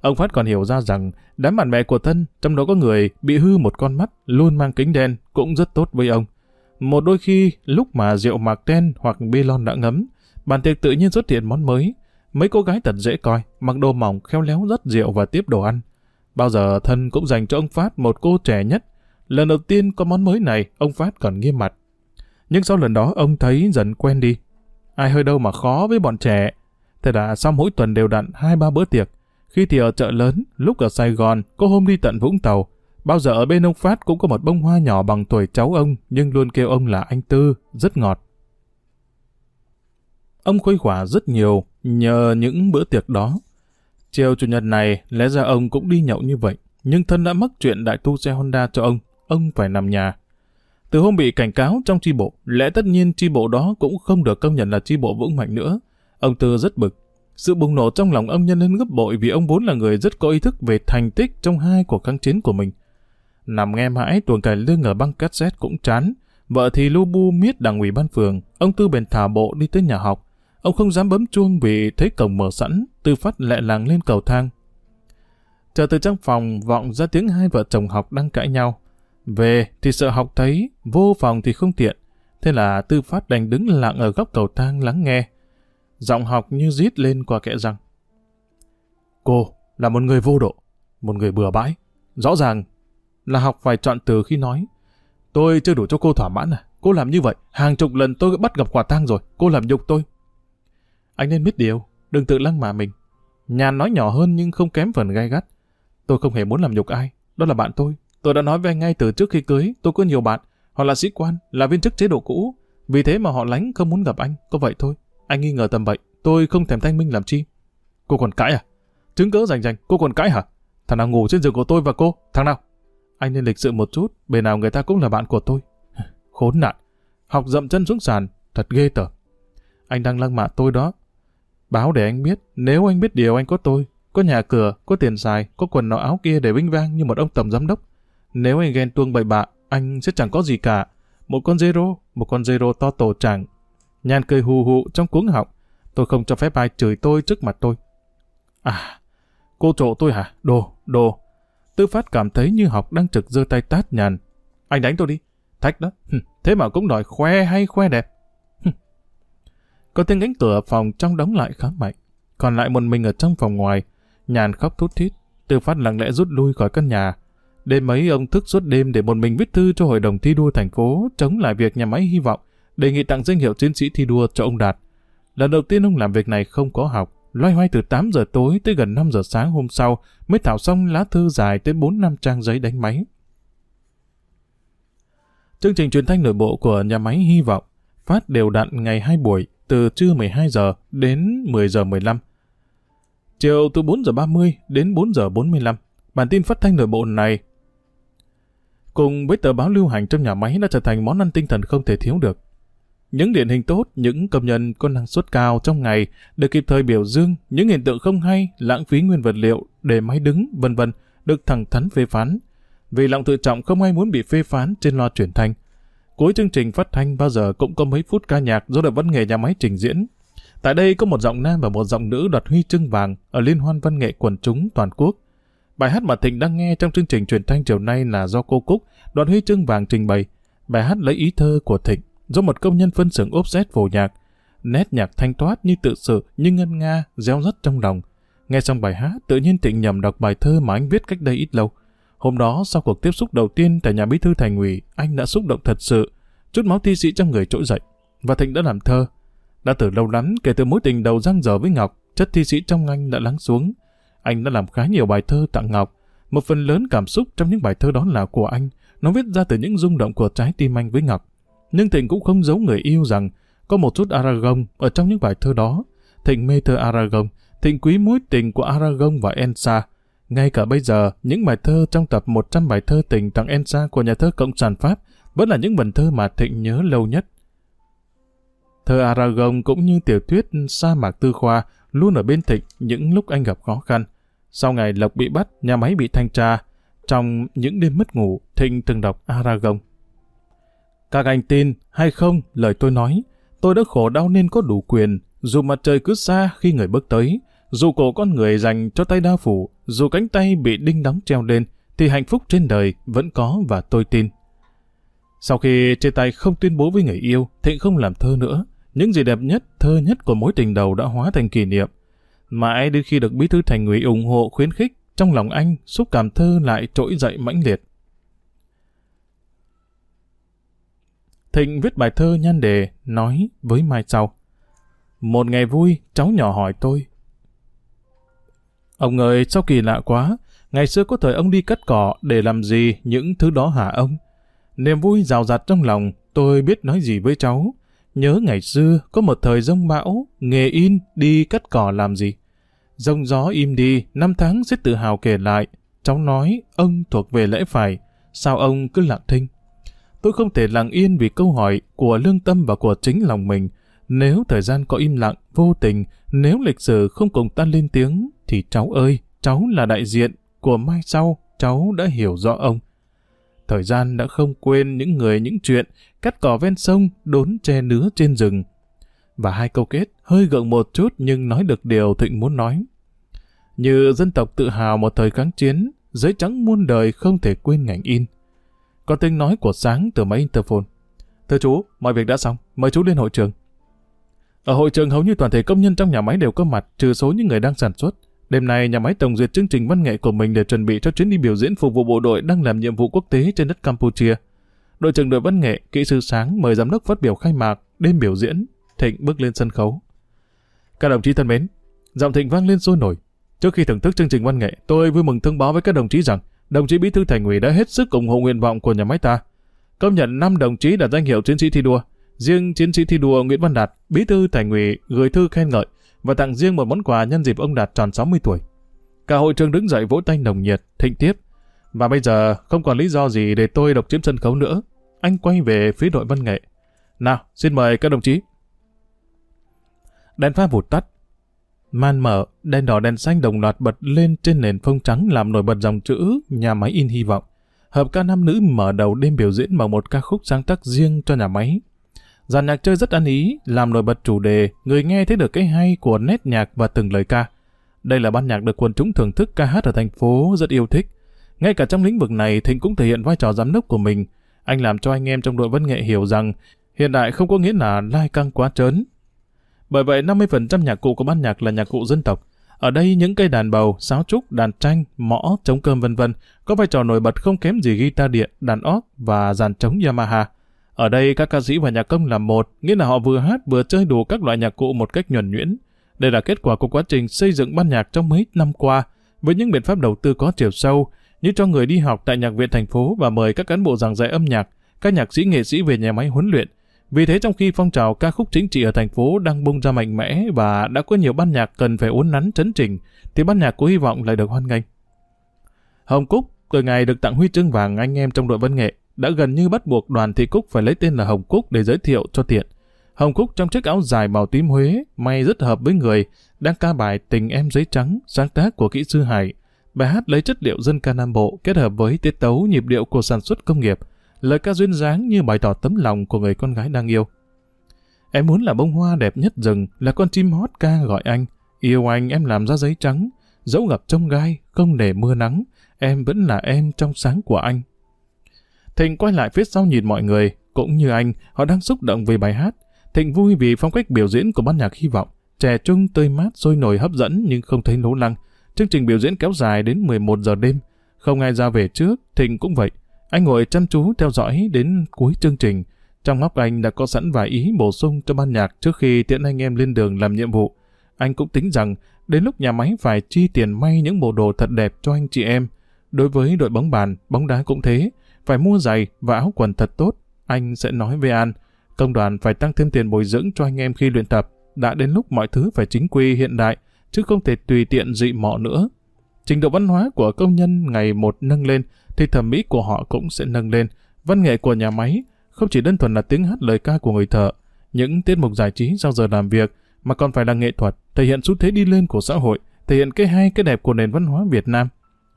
Ông Phát còn hiểu ra rằng đám bạn bè của thân, trong đó có người bị hư một con mắt, luôn mang kính đen, cũng rất tốt với ông. Một đôi khi, lúc mà rượu mạc đen hoặc bia lon đã ngấm, bàn tiệc tự nhiên xuất hiện món mới. Mấy cô gái thật dễ coi, mặc đồ mỏng, khéo léo rất rượu và tiếp đồ ăn. Bao giờ thân cũng dành cho ông Phát một cô trẻ nhất. Lần đầu tiên có món mới này, ông Phát còn nghiêm mặt. Nhưng sau lần đó ông thấy dần quen đi. Ai hơi đâu mà khó với bọn trẻ. Thế là sau mỗi tuần đều đặn hai ba bữa tiệc, khi thì ở chợ lớn, lúc ở Sài Gòn, có hôm đi tận Vũng Tàu. Bao giờ ở bên ông Phát cũng có một bông hoa nhỏ bằng tuổi cháu ông, nhưng luôn kêu ông là anh Tư, rất ngọt. Ông khuây khỏa rất nhiều nhờ những bữa tiệc đó. Chiều chủ nhật này, lẽ ra ông cũng đi nhậu như vậy, nhưng thân đã mắc chuyện đại tu xe Honda cho ông, ông phải nằm nhà. Từ hôm bị cảnh cáo trong tri bộ, lẽ tất nhiên tri bộ đó cũng không được công nhận là tri bộ vững mạnh nữa. Ông Tư rất bực, sự bùng nổ trong lòng ông nhân lên gấp bội vì ông vốn là người rất có ý thức về thành tích trong hai cuộc kháng chiến của mình. Nằm nghe mãi tuồng cải lương ở băng cassette cũng chán. Vợ thì lu bu miết đảng ủy ban phường, ông Tư bèn thả bộ đi tới nhà học. Ông không dám bấm chuông vì thấy cổng mở sẵn, Tư phát lẹ làng lên cầu thang. Chờ từ trong phòng vọng ra tiếng hai vợ chồng học đang cãi nhau. Về thì sợ học thấy, vô phòng thì không tiện. Thế là Tư Phát đành đứng lặng ở góc cầu thang lắng nghe giọng học như rít lên qua kẽ răng. Cô là một người vô độ, một người bừa bãi. Rõ ràng là học phải chọn từ khi nói. Tôi chưa đủ cho cô thỏa mãn à? Cô làm như vậy, hàng chục lần tôi bắt gặp quả tang rồi, cô làm nhục tôi. Anh nên biết điều, đừng tự lăng mà mình. Nhàn nói nhỏ hơn nhưng không kém phần gai gắt. Tôi không hề muốn làm nhục ai, đó là bạn tôi. Tôi đã nói với anh ngay từ trước khi cưới, tôi có nhiều bạn, họ là sĩ quan, là viên chức chế độ cũ. Vì thế mà họ lánh không muốn gặp anh, có vậy thôi. Anh nghi ngờ tầm bậy, tôi không thèm thanh minh làm chi. Cô còn cãi à? Chứng cớ rành rành, cô còn cãi hả? Thằng nào ngủ trên giường của tôi và cô? Thằng nào? Anh nên lịch sự một chút, bề nào người ta cũng là bạn của tôi. Khốn nạn. Học dậm chân xuống sàn, thật ghê tởm. Anh đang lăng mạ tôi đó. Báo để anh biết, nếu anh biết điều anh có tôi, có nhà cửa, có tiền xài, có quần nọ áo kia để vinh vang như một ông tổng giám đốc. Nếu anh ghen tuông bậy bạ, anh sẽ chẳng có gì cả. Một con zero, một con zero to tổ chẳng. Nhàn cười hù hụ trong cuống họng. Tôi không cho phép ai chửi tôi trước mặt tôi. À, cô trộ tôi hả? Đồ, đồ. Tư phát cảm thấy như học đang trực giơ tay tát nhàn. Anh đánh tôi đi. Thách đó. Thế mà cũng đòi khoe hay khoe đẹp. Có tiếng cánh cửa phòng trong đóng lại khá mạnh. Còn lại một mình ở trong phòng ngoài. Nhàn khóc thút thít. Tư phát lặng lẽ rút lui khỏi căn nhà. Đêm ấy ông thức suốt đêm để một mình viết thư cho hội đồng thi đua thành phố chống lại việc nhà máy hy vọng đề nghị tặng danh hiệu chiến sĩ thi đua cho ông Đạt. Lần đầu tiên ông làm việc này không có học, loay hoay từ 8 giờ tối tới gần 5 giờ sáng hôm sau mới thảo xong lá thư dài tới 4 năm trang giấy đánh máy. Chương trình truyền thanh nội bộ của nhà máy hy vọng phát đều đặn ngày 2 buổi từ trưa 12 giờ đến 10 giờ 15. Chiều từ 4 giờ 30 đến 4 giờ 45. Bản tin phát thanh nội bộ này cùng với tờ báo lưu hành trong nhà máy đã trở thành món ăn tinh thần không thể thiếu được. Những điển hình tốt, những công nhân có năng suất cao trong ngày được kịp thời biểu dương, những hiện tượng không hay, lãng phí nguyên vật liệu để máy đứng, vân vân được thẳng thắn phê phán. Vì lòng tự trọng không ai muốn bị phê phán trên loa truyền thanh. Cuối chương trình phát thanh bao giờ cũng có mấy phút ca nhạc do đội văn nghệ nhà máy trình diễn. Tại đây có một giọng nam và một giọng nữ đoạt huy chương vàng ở liên hoan văn nghệ quần chúng toàn quốc. Bài hát mà Thịnh đang nghe trong chương trình truyền thanh chiều nay là do cô Cúc đoạt huy chương vàng trình bày. Bài hát lấy ý thơ của Thịnh do một công nhân phân xưởng ốp xét vồ nhạc. Nét nhạc thanh thoát như tự sự, như ngân nga, reo rắt trong lòng. Nghe xong bài hát, tự nhiên Thịnh nhầm đọc bài thơ mà anh viết cách đây ít lâu. Hôm đó, sau cuộc tiếp xúc đầu tiên tại nhà bí thư thành ủy, anh đã xúc động thật sự, chút máu thi sĩ trong người trỗi dậy. Và Thịnh đã làm thơ. Đã từ lâu lắm, kể từ mối tình đầu răng dở với Ngọc, chất thi sĩ trong anh đã lắng xuống. Anh đã làm khá nhiều bài thơ tặng Ngọc. Một phần lớn cảm xúc trong những bài thơ đó là của anh. Nó viết ra từ những rung động của trái tim anh với Ngọc. Nhưng Thịnh cũng không giấu người yêu rằng có một chút Aragon ở trong những bài thơ đó. Thịnh mê thơ Aragon, Thịnh quý mối tình của Aragon và Ensa. Ngay cả bây giờ, những bài thơ trong tập 100 bài thơ tình tặng Ensa của nhà thơ Cộng sản Pháp vẫn là những vần thơ mà Thịnh nhớ lâu nhất. Thơ Aragon cũng như tiểu thuyết Sa mạc Tư Khoa luôn ở bên Thịnh những lúc anh gặp khó khăn. Sau ngày Lộc bị bắt, nhà máy bị thanh tra, trong những đêm mất ngủ, Thịnh từng đọc Aragon. Các anh tin hay không lời tôi nói, tôi đã khổ đau nên có đủ quyền, dù mặt trời cứ xa khi người bước tới, dù cổ con người dành cho tay đa phủ, dù cánh tay bị đinh đóng treo lên, thì hạnh phúc trên đời vẫn có và tôi tin. Sau khi chia tay không tuyên bố với người yêu, Thịnh không làm thơ nữa. Những gì đẹp nhất, thơ nhất của mối tình đầu đã hóa thành kỷ niệm. Mãi đến khi được bí thư thành ủy ủng hộ khuyến khích, trong lòng anh xúc cảm thơ lại trỗi dậy mãnh liệt. Thịnh viết bài thơ nhan đề, nói với Mai sau. Một ngày vui, cháu nhỏ hỏi tôi. Ông ơi, sao kỳ lạ quá, ngày xưa có thời ông đi cắt cỏ để làm gì những thứ đó hả ông? Niềm vui rào rạt trong lòng, tôi biết nói gì với cháu. Nhớ ngày xưa, có một thời rông bão, nghề in, đi cắt cỏ làm gì? Rông gió im đi, năm tháng sẽ tự hào kể lại. Cháu nói, ông thuộc về lẽ phải, sao ông cứ lặng thinh? Tôi không thể lặng yên vì câu hỏi của lương tâm và của chính lòng mình. Nếu thời gian có im lặng, vô tình, nếu lịch sử không cùng ta lên tiếng, thì cháu ơi, cháu là đại diện của mai sau, cháu đã hiểu rõ ông. Thời gian đã không quên những người những chuyện, cắt cỏ ven sông, đốn tre nứa trên rừng. Và hai câu kết hơi gượng một chút nhưng nói được điều Thịnh muốn nói. Như dân tộc tự hào một thời kháng chiến, giấy trắng muôn đời không thể quên ngành in. Có tiếng nói của sáng từ máy interphone. Thưa chú, mọi việc đã xong, mời chú lên hội trường. Ở hội trường hầu như toàn thể công nhân trong nhà máy đều có mặt, trừ số những người đang sản xuất. Đêm nay, nhà máy tổng duyệt chương trình văn nghệ của mình để chuẩn bị cho chuyến đi biểu diễn phục vụ bộ đội đang làm nhiệm vụ quốc tế trên đất Campuchia. Đội trưởng đội văn nghệ, kỹ sư sáng mời giám đốc phát biểu khai mạc, đêm biểu diễn. Thịnh bước lên sân khấu. Các đồng chí thân mến, giọng Thịnh vang lên sôi nổi. Trước khi thưởng thức chương trình văn nghệ, tôi vui mừng thông báo với các đồng chí rằng đồng chí Bí thư Thành ủy đã hết sức ủng hộ nguyện vọng của nhà máy ta. Công nhận 5 đồng chí đạt danh hiệu chiến sĩ thi đua. Riêng chiến sĩ thi đua Nguyễn Văn Đạt, Bí thư Thành ủy gửi thư khen ngợi và tặng riêng một món quà nhân dịp ông Đạt tròn 60 tuổi. Cả hội trường đứng dậy vỗ tay nồng nhiệt, thịnh tiếp. Và bây giờ không còn lý do gì để tôi độc chiếm sân khấu nữa. Anh quay về phía đội văn nghệ. Nào, xin mời các đồng chí. Đèn pha vụt tắt. Man mở, đèn đỏ đèn xanh đồng loạt bật lên trên nền phông trắng làm nổi bật dòng chữ nhà máy in hy vọng. Hợp ca nam nữ mở đầu đêm biểu diễn bằng một ca khúc sáng tác riêng cho nhà máy. Dàn nhạc chơi rất ăn ý, làm nổi bật chủ đề, người nghe thấy được cái hay của nét nhạc và từng lời ca. Đây là ban nhạc được quần chúng thưởng thức ca hát ở thành phố rất yêu thích. Ngay cả trong lĩnh vực này, Thịnh cũng thể hiện vai trò giám đốc của mình. Anh làm cho anh em trong đội văn nghệ hiểu rằng hiện đại không có nghĩa là lai căng quá trớn. Bởi vậy 50% nhạc cụ của ban nhạc là nhạc cụ dân tộc. Ở đây những cây đàn bầu, sáo trúc, đàn tranh, mõ, trống cơm vân vân có vai trò nổi bật không kém gì guitar điện, đàn óc và dàn trống Yamaha. Ở đây các ca sĩ và nhạc công làm một, nghĩa là họ vừa hát vừa chơi đủ các loại nhạc cụ một cách nhuần nhuyễn. Đây là kết quả của quá trình xây dựng ban nhạc trong mấy năm qua, với những biện pháp đầu tư có chiều sâu, như cho người đi học tại nhạc viện thành phố và mời các cán bộ giảng dạy âm nhạc, các nhạc sĩ nghệ sĩ về nhà máy huấn luyện. Vì thế trong khi phong trào ca khúc chính trị ở thành phố đang bung ra mạnh mẽ và đã có nhiều ban nhạc cần phải uốn nắn chấn chỉnh, thì ban nhạc của hy vọng lại được hoan nghênh. Hồng Cúc từ ngày được tặng huy chương vàng anh em trong đội văn nghệ đã gần như bắt buộc đoàn thị Cúc phải lấy tên là Hồng Cúc để giới thiệu cho tiện. Hồng Cúc trong chiếc áo dài màu tím Huế, may rất hợp với người, đang ca bài Tình em giấy trắng, sáng tác của kỹ sư Hải. Bài hát lấy chất liệu dân ca Nam Bộ kết hợp với tiết tấu nhịp điệu của sản xuất công nghiệp, lời ca duyên dáng như bày tỏ tấm lòng của người con gái đang yêu. Em muốn là bông hoa đẹp nhất rừng, là con chim hót ca gọi anh. Yêu anh em làm ra giấy trắng, dẫu gặp trong gai, không để mưa nắng, em vẫn là em trong sáng của anh. Thịnh quay lại phía sau nhìn mọi người, cũng như anh, họ đang xúc động về bài hát. Thịnh vui vì phong cách biểu diễn của ban nhạc hy vọng, trẻ trung tươi mát sôi nổi hấp dẫn nhưng không thấy lố lăng. Chương trình biểu diễn kéo dài đến 11 giờ đêm, không ai ra về trước, Thịnh cũng vậy. Anh ngồi chăm chú theo dõi đến cuối chương trình. Trong óc anh đã có sẵn vài ý bổ sung cho ban nhạc trước khi tiễn anh em lên đường làm nhiệm vụ. Anh cũng tính rằng đến lúc nhà máy phải chi tiền may những bộ đồ thật đẹp cho anh chị em. Đối với đội bóng bàn, bóng đá cũng thế, phải mua giày và áo quần thật tốt. Anh sẽ nói với An, công đoàn phải tăng thêm tiền bồi dưỡng cho anh em khi luyện tập. Đã đến lúc mọi thứ phải chính quy hiện đại, chứ không thể tùy tiện dị mọ nữa. Trình độ văn hóa của công nhân ngày một nâng lên, thì thẩm mỹ của họ cũng sẽ nâng lên. Văn nghệ của nhà máy không chỉ đơn thuần là tiếng hát lời ca của người thợ, những tiết mục giải trí sau giờ làm việc, mà còn phải là nghệ thuật, thể hiện xu thế đi lên của xã hội, thể hiện cái hay cái đẹp của nền văn hóa Việt Nam.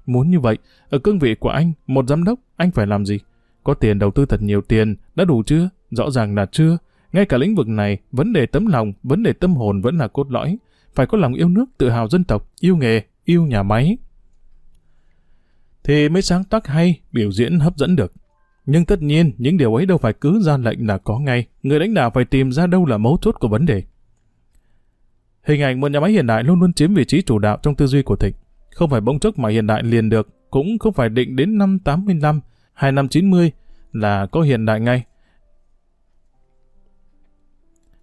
Muốn như vậy, ở cương vị của anh, một giám đốc, anh phải làm gì? Có tiền đầu tư thật nhiều tiền, đã đủ chưa? Rõ ràng là chưa. Ngay cả lĩnh vực này, vấn đề tấm lòng, vấn đề tâm hồn vẫn là cốt lõi. Phải có lòng yêu nước, tự hào dân tộc, yêu nghề, yêu nhà máy. Thì mới sáng tác hay, biểu diễn hấp dẫn được. Nhưng tất nhiên, những điều ấy đâu phải cứ ra lệnh là có ngay. Người lãnh đạo phải tìm ra đâu là mấu chốt của vấn đề. Hình ảnh một nhà máy hiện đại luôn luôn chiếm vị trí chủ đạo trong tư duy của Thịnh. Không phải bỗng chốc mà hiện đại liền được, cũng không phải định đến năm 85 hay năm 90 là có hiện đại ngay.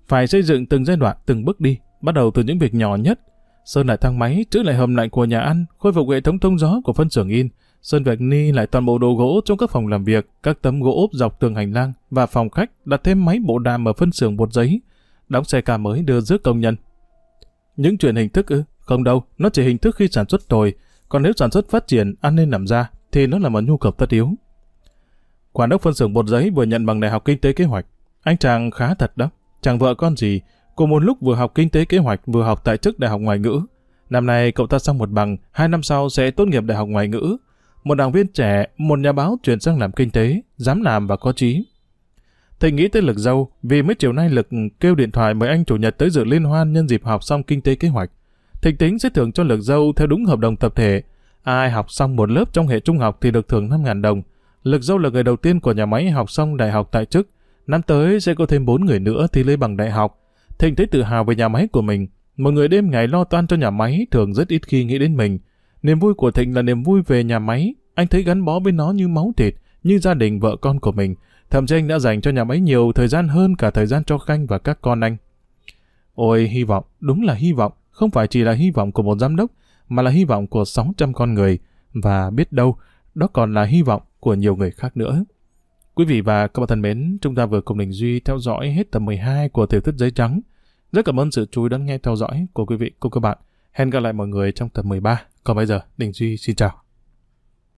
Phải xây dựng từng giai đoạn, từng bước đi, bắt đầu từ những việc nhỏ nhất. Sơn lại thang máy, chữa lại hầm lạnh của nhà ăn, khôi phục hệ thống thông gió của phân xưởng in. Sơn Việt ni lại toàn bộ đồ gỗ trong các phòng làm việc, các tấm gỗ ốp dọc tường hành lang và phòng khách đặt thêm máy bộ đàm ở phân xưởng bột giấy. Đóng xe ca mới đưa rước công nhân. Những chuyện hình thức ư? Không đâu, nó chỉ hình thức khi sản xuất tồi. Còn nếu sản xuất phát triển, ăn nên nằm ra, thì nó là một nhu cầu tất yếu. Quản đốc phân xưởng bột giấy vừa nhận bằng đại học kinh tế kế hoạch. Anh chàng khá thật đó. Chàng vợ con gì. Cùng một lúc vừa học kinh tế kế hoạch vừa học tại chức đại học ngoại ngữ. Năm nay cậu ta xong một bằng, hai năm sau sẽ tốt nghiệp đại học ngoại ngữ. Một đảng viên trẻ, một nhà báo chuyển sang làm kinh tế, dám làm và có trí. Thịnh nghĩ tới Lực Dâu, vì mấy chiều nay Lực kêu điện thoại mời anh chủ nhật tới dự liên hoan nhân dịp học xong kinh tế kế hoạch. Thịnh tính sẽ thưởng cho Lực Dâu theo đúng hợp đồng tập thể. Ai học xong một lớp trong hệ trung học thì được thưởng 5.000 đồng. Lực Dâu là người đầu tiên của nhà máy học xong đại học tại chức. Năm tới sẽ có thêm 4 người nữa thì lấy bằng đại học. Thịnh thấy tự hào về nhà máy của mình. Một người đêm ngày lo toan cho nhà máy thường rất ít khi nghĩ đến mình. Niềm vui của Thịnh là niềm vui về nhà máy. Anh thấy gắn bó với nó như máu thịt, như gia đình vợ con của mình. Thậm chí anh đã dành cho nhà máy nhiều thời gian hơn cả thời gian cho Khanh và các con anh. Ôi, hy vọng, đúng là hy vọng, không phải chỉ là hy vọng của một giám đốc, mà là hy vọng của 600 con người. Và biết đâu, đó còn là hy vọng của nhiều người khác nữa. Quý vị và các bạn thân mến, chúng ta vừa cùng Đình Duy theo dõi hết tập 12 của Tiểu thuyết Giấy Trắng. Rất cảm ơn sự chú ý đón nghe theo dõi của quý vị cùng các bạn. Hẹn gặp lại mọi người trong tập 13. Còn bây giờ, Đình Duy xin chào.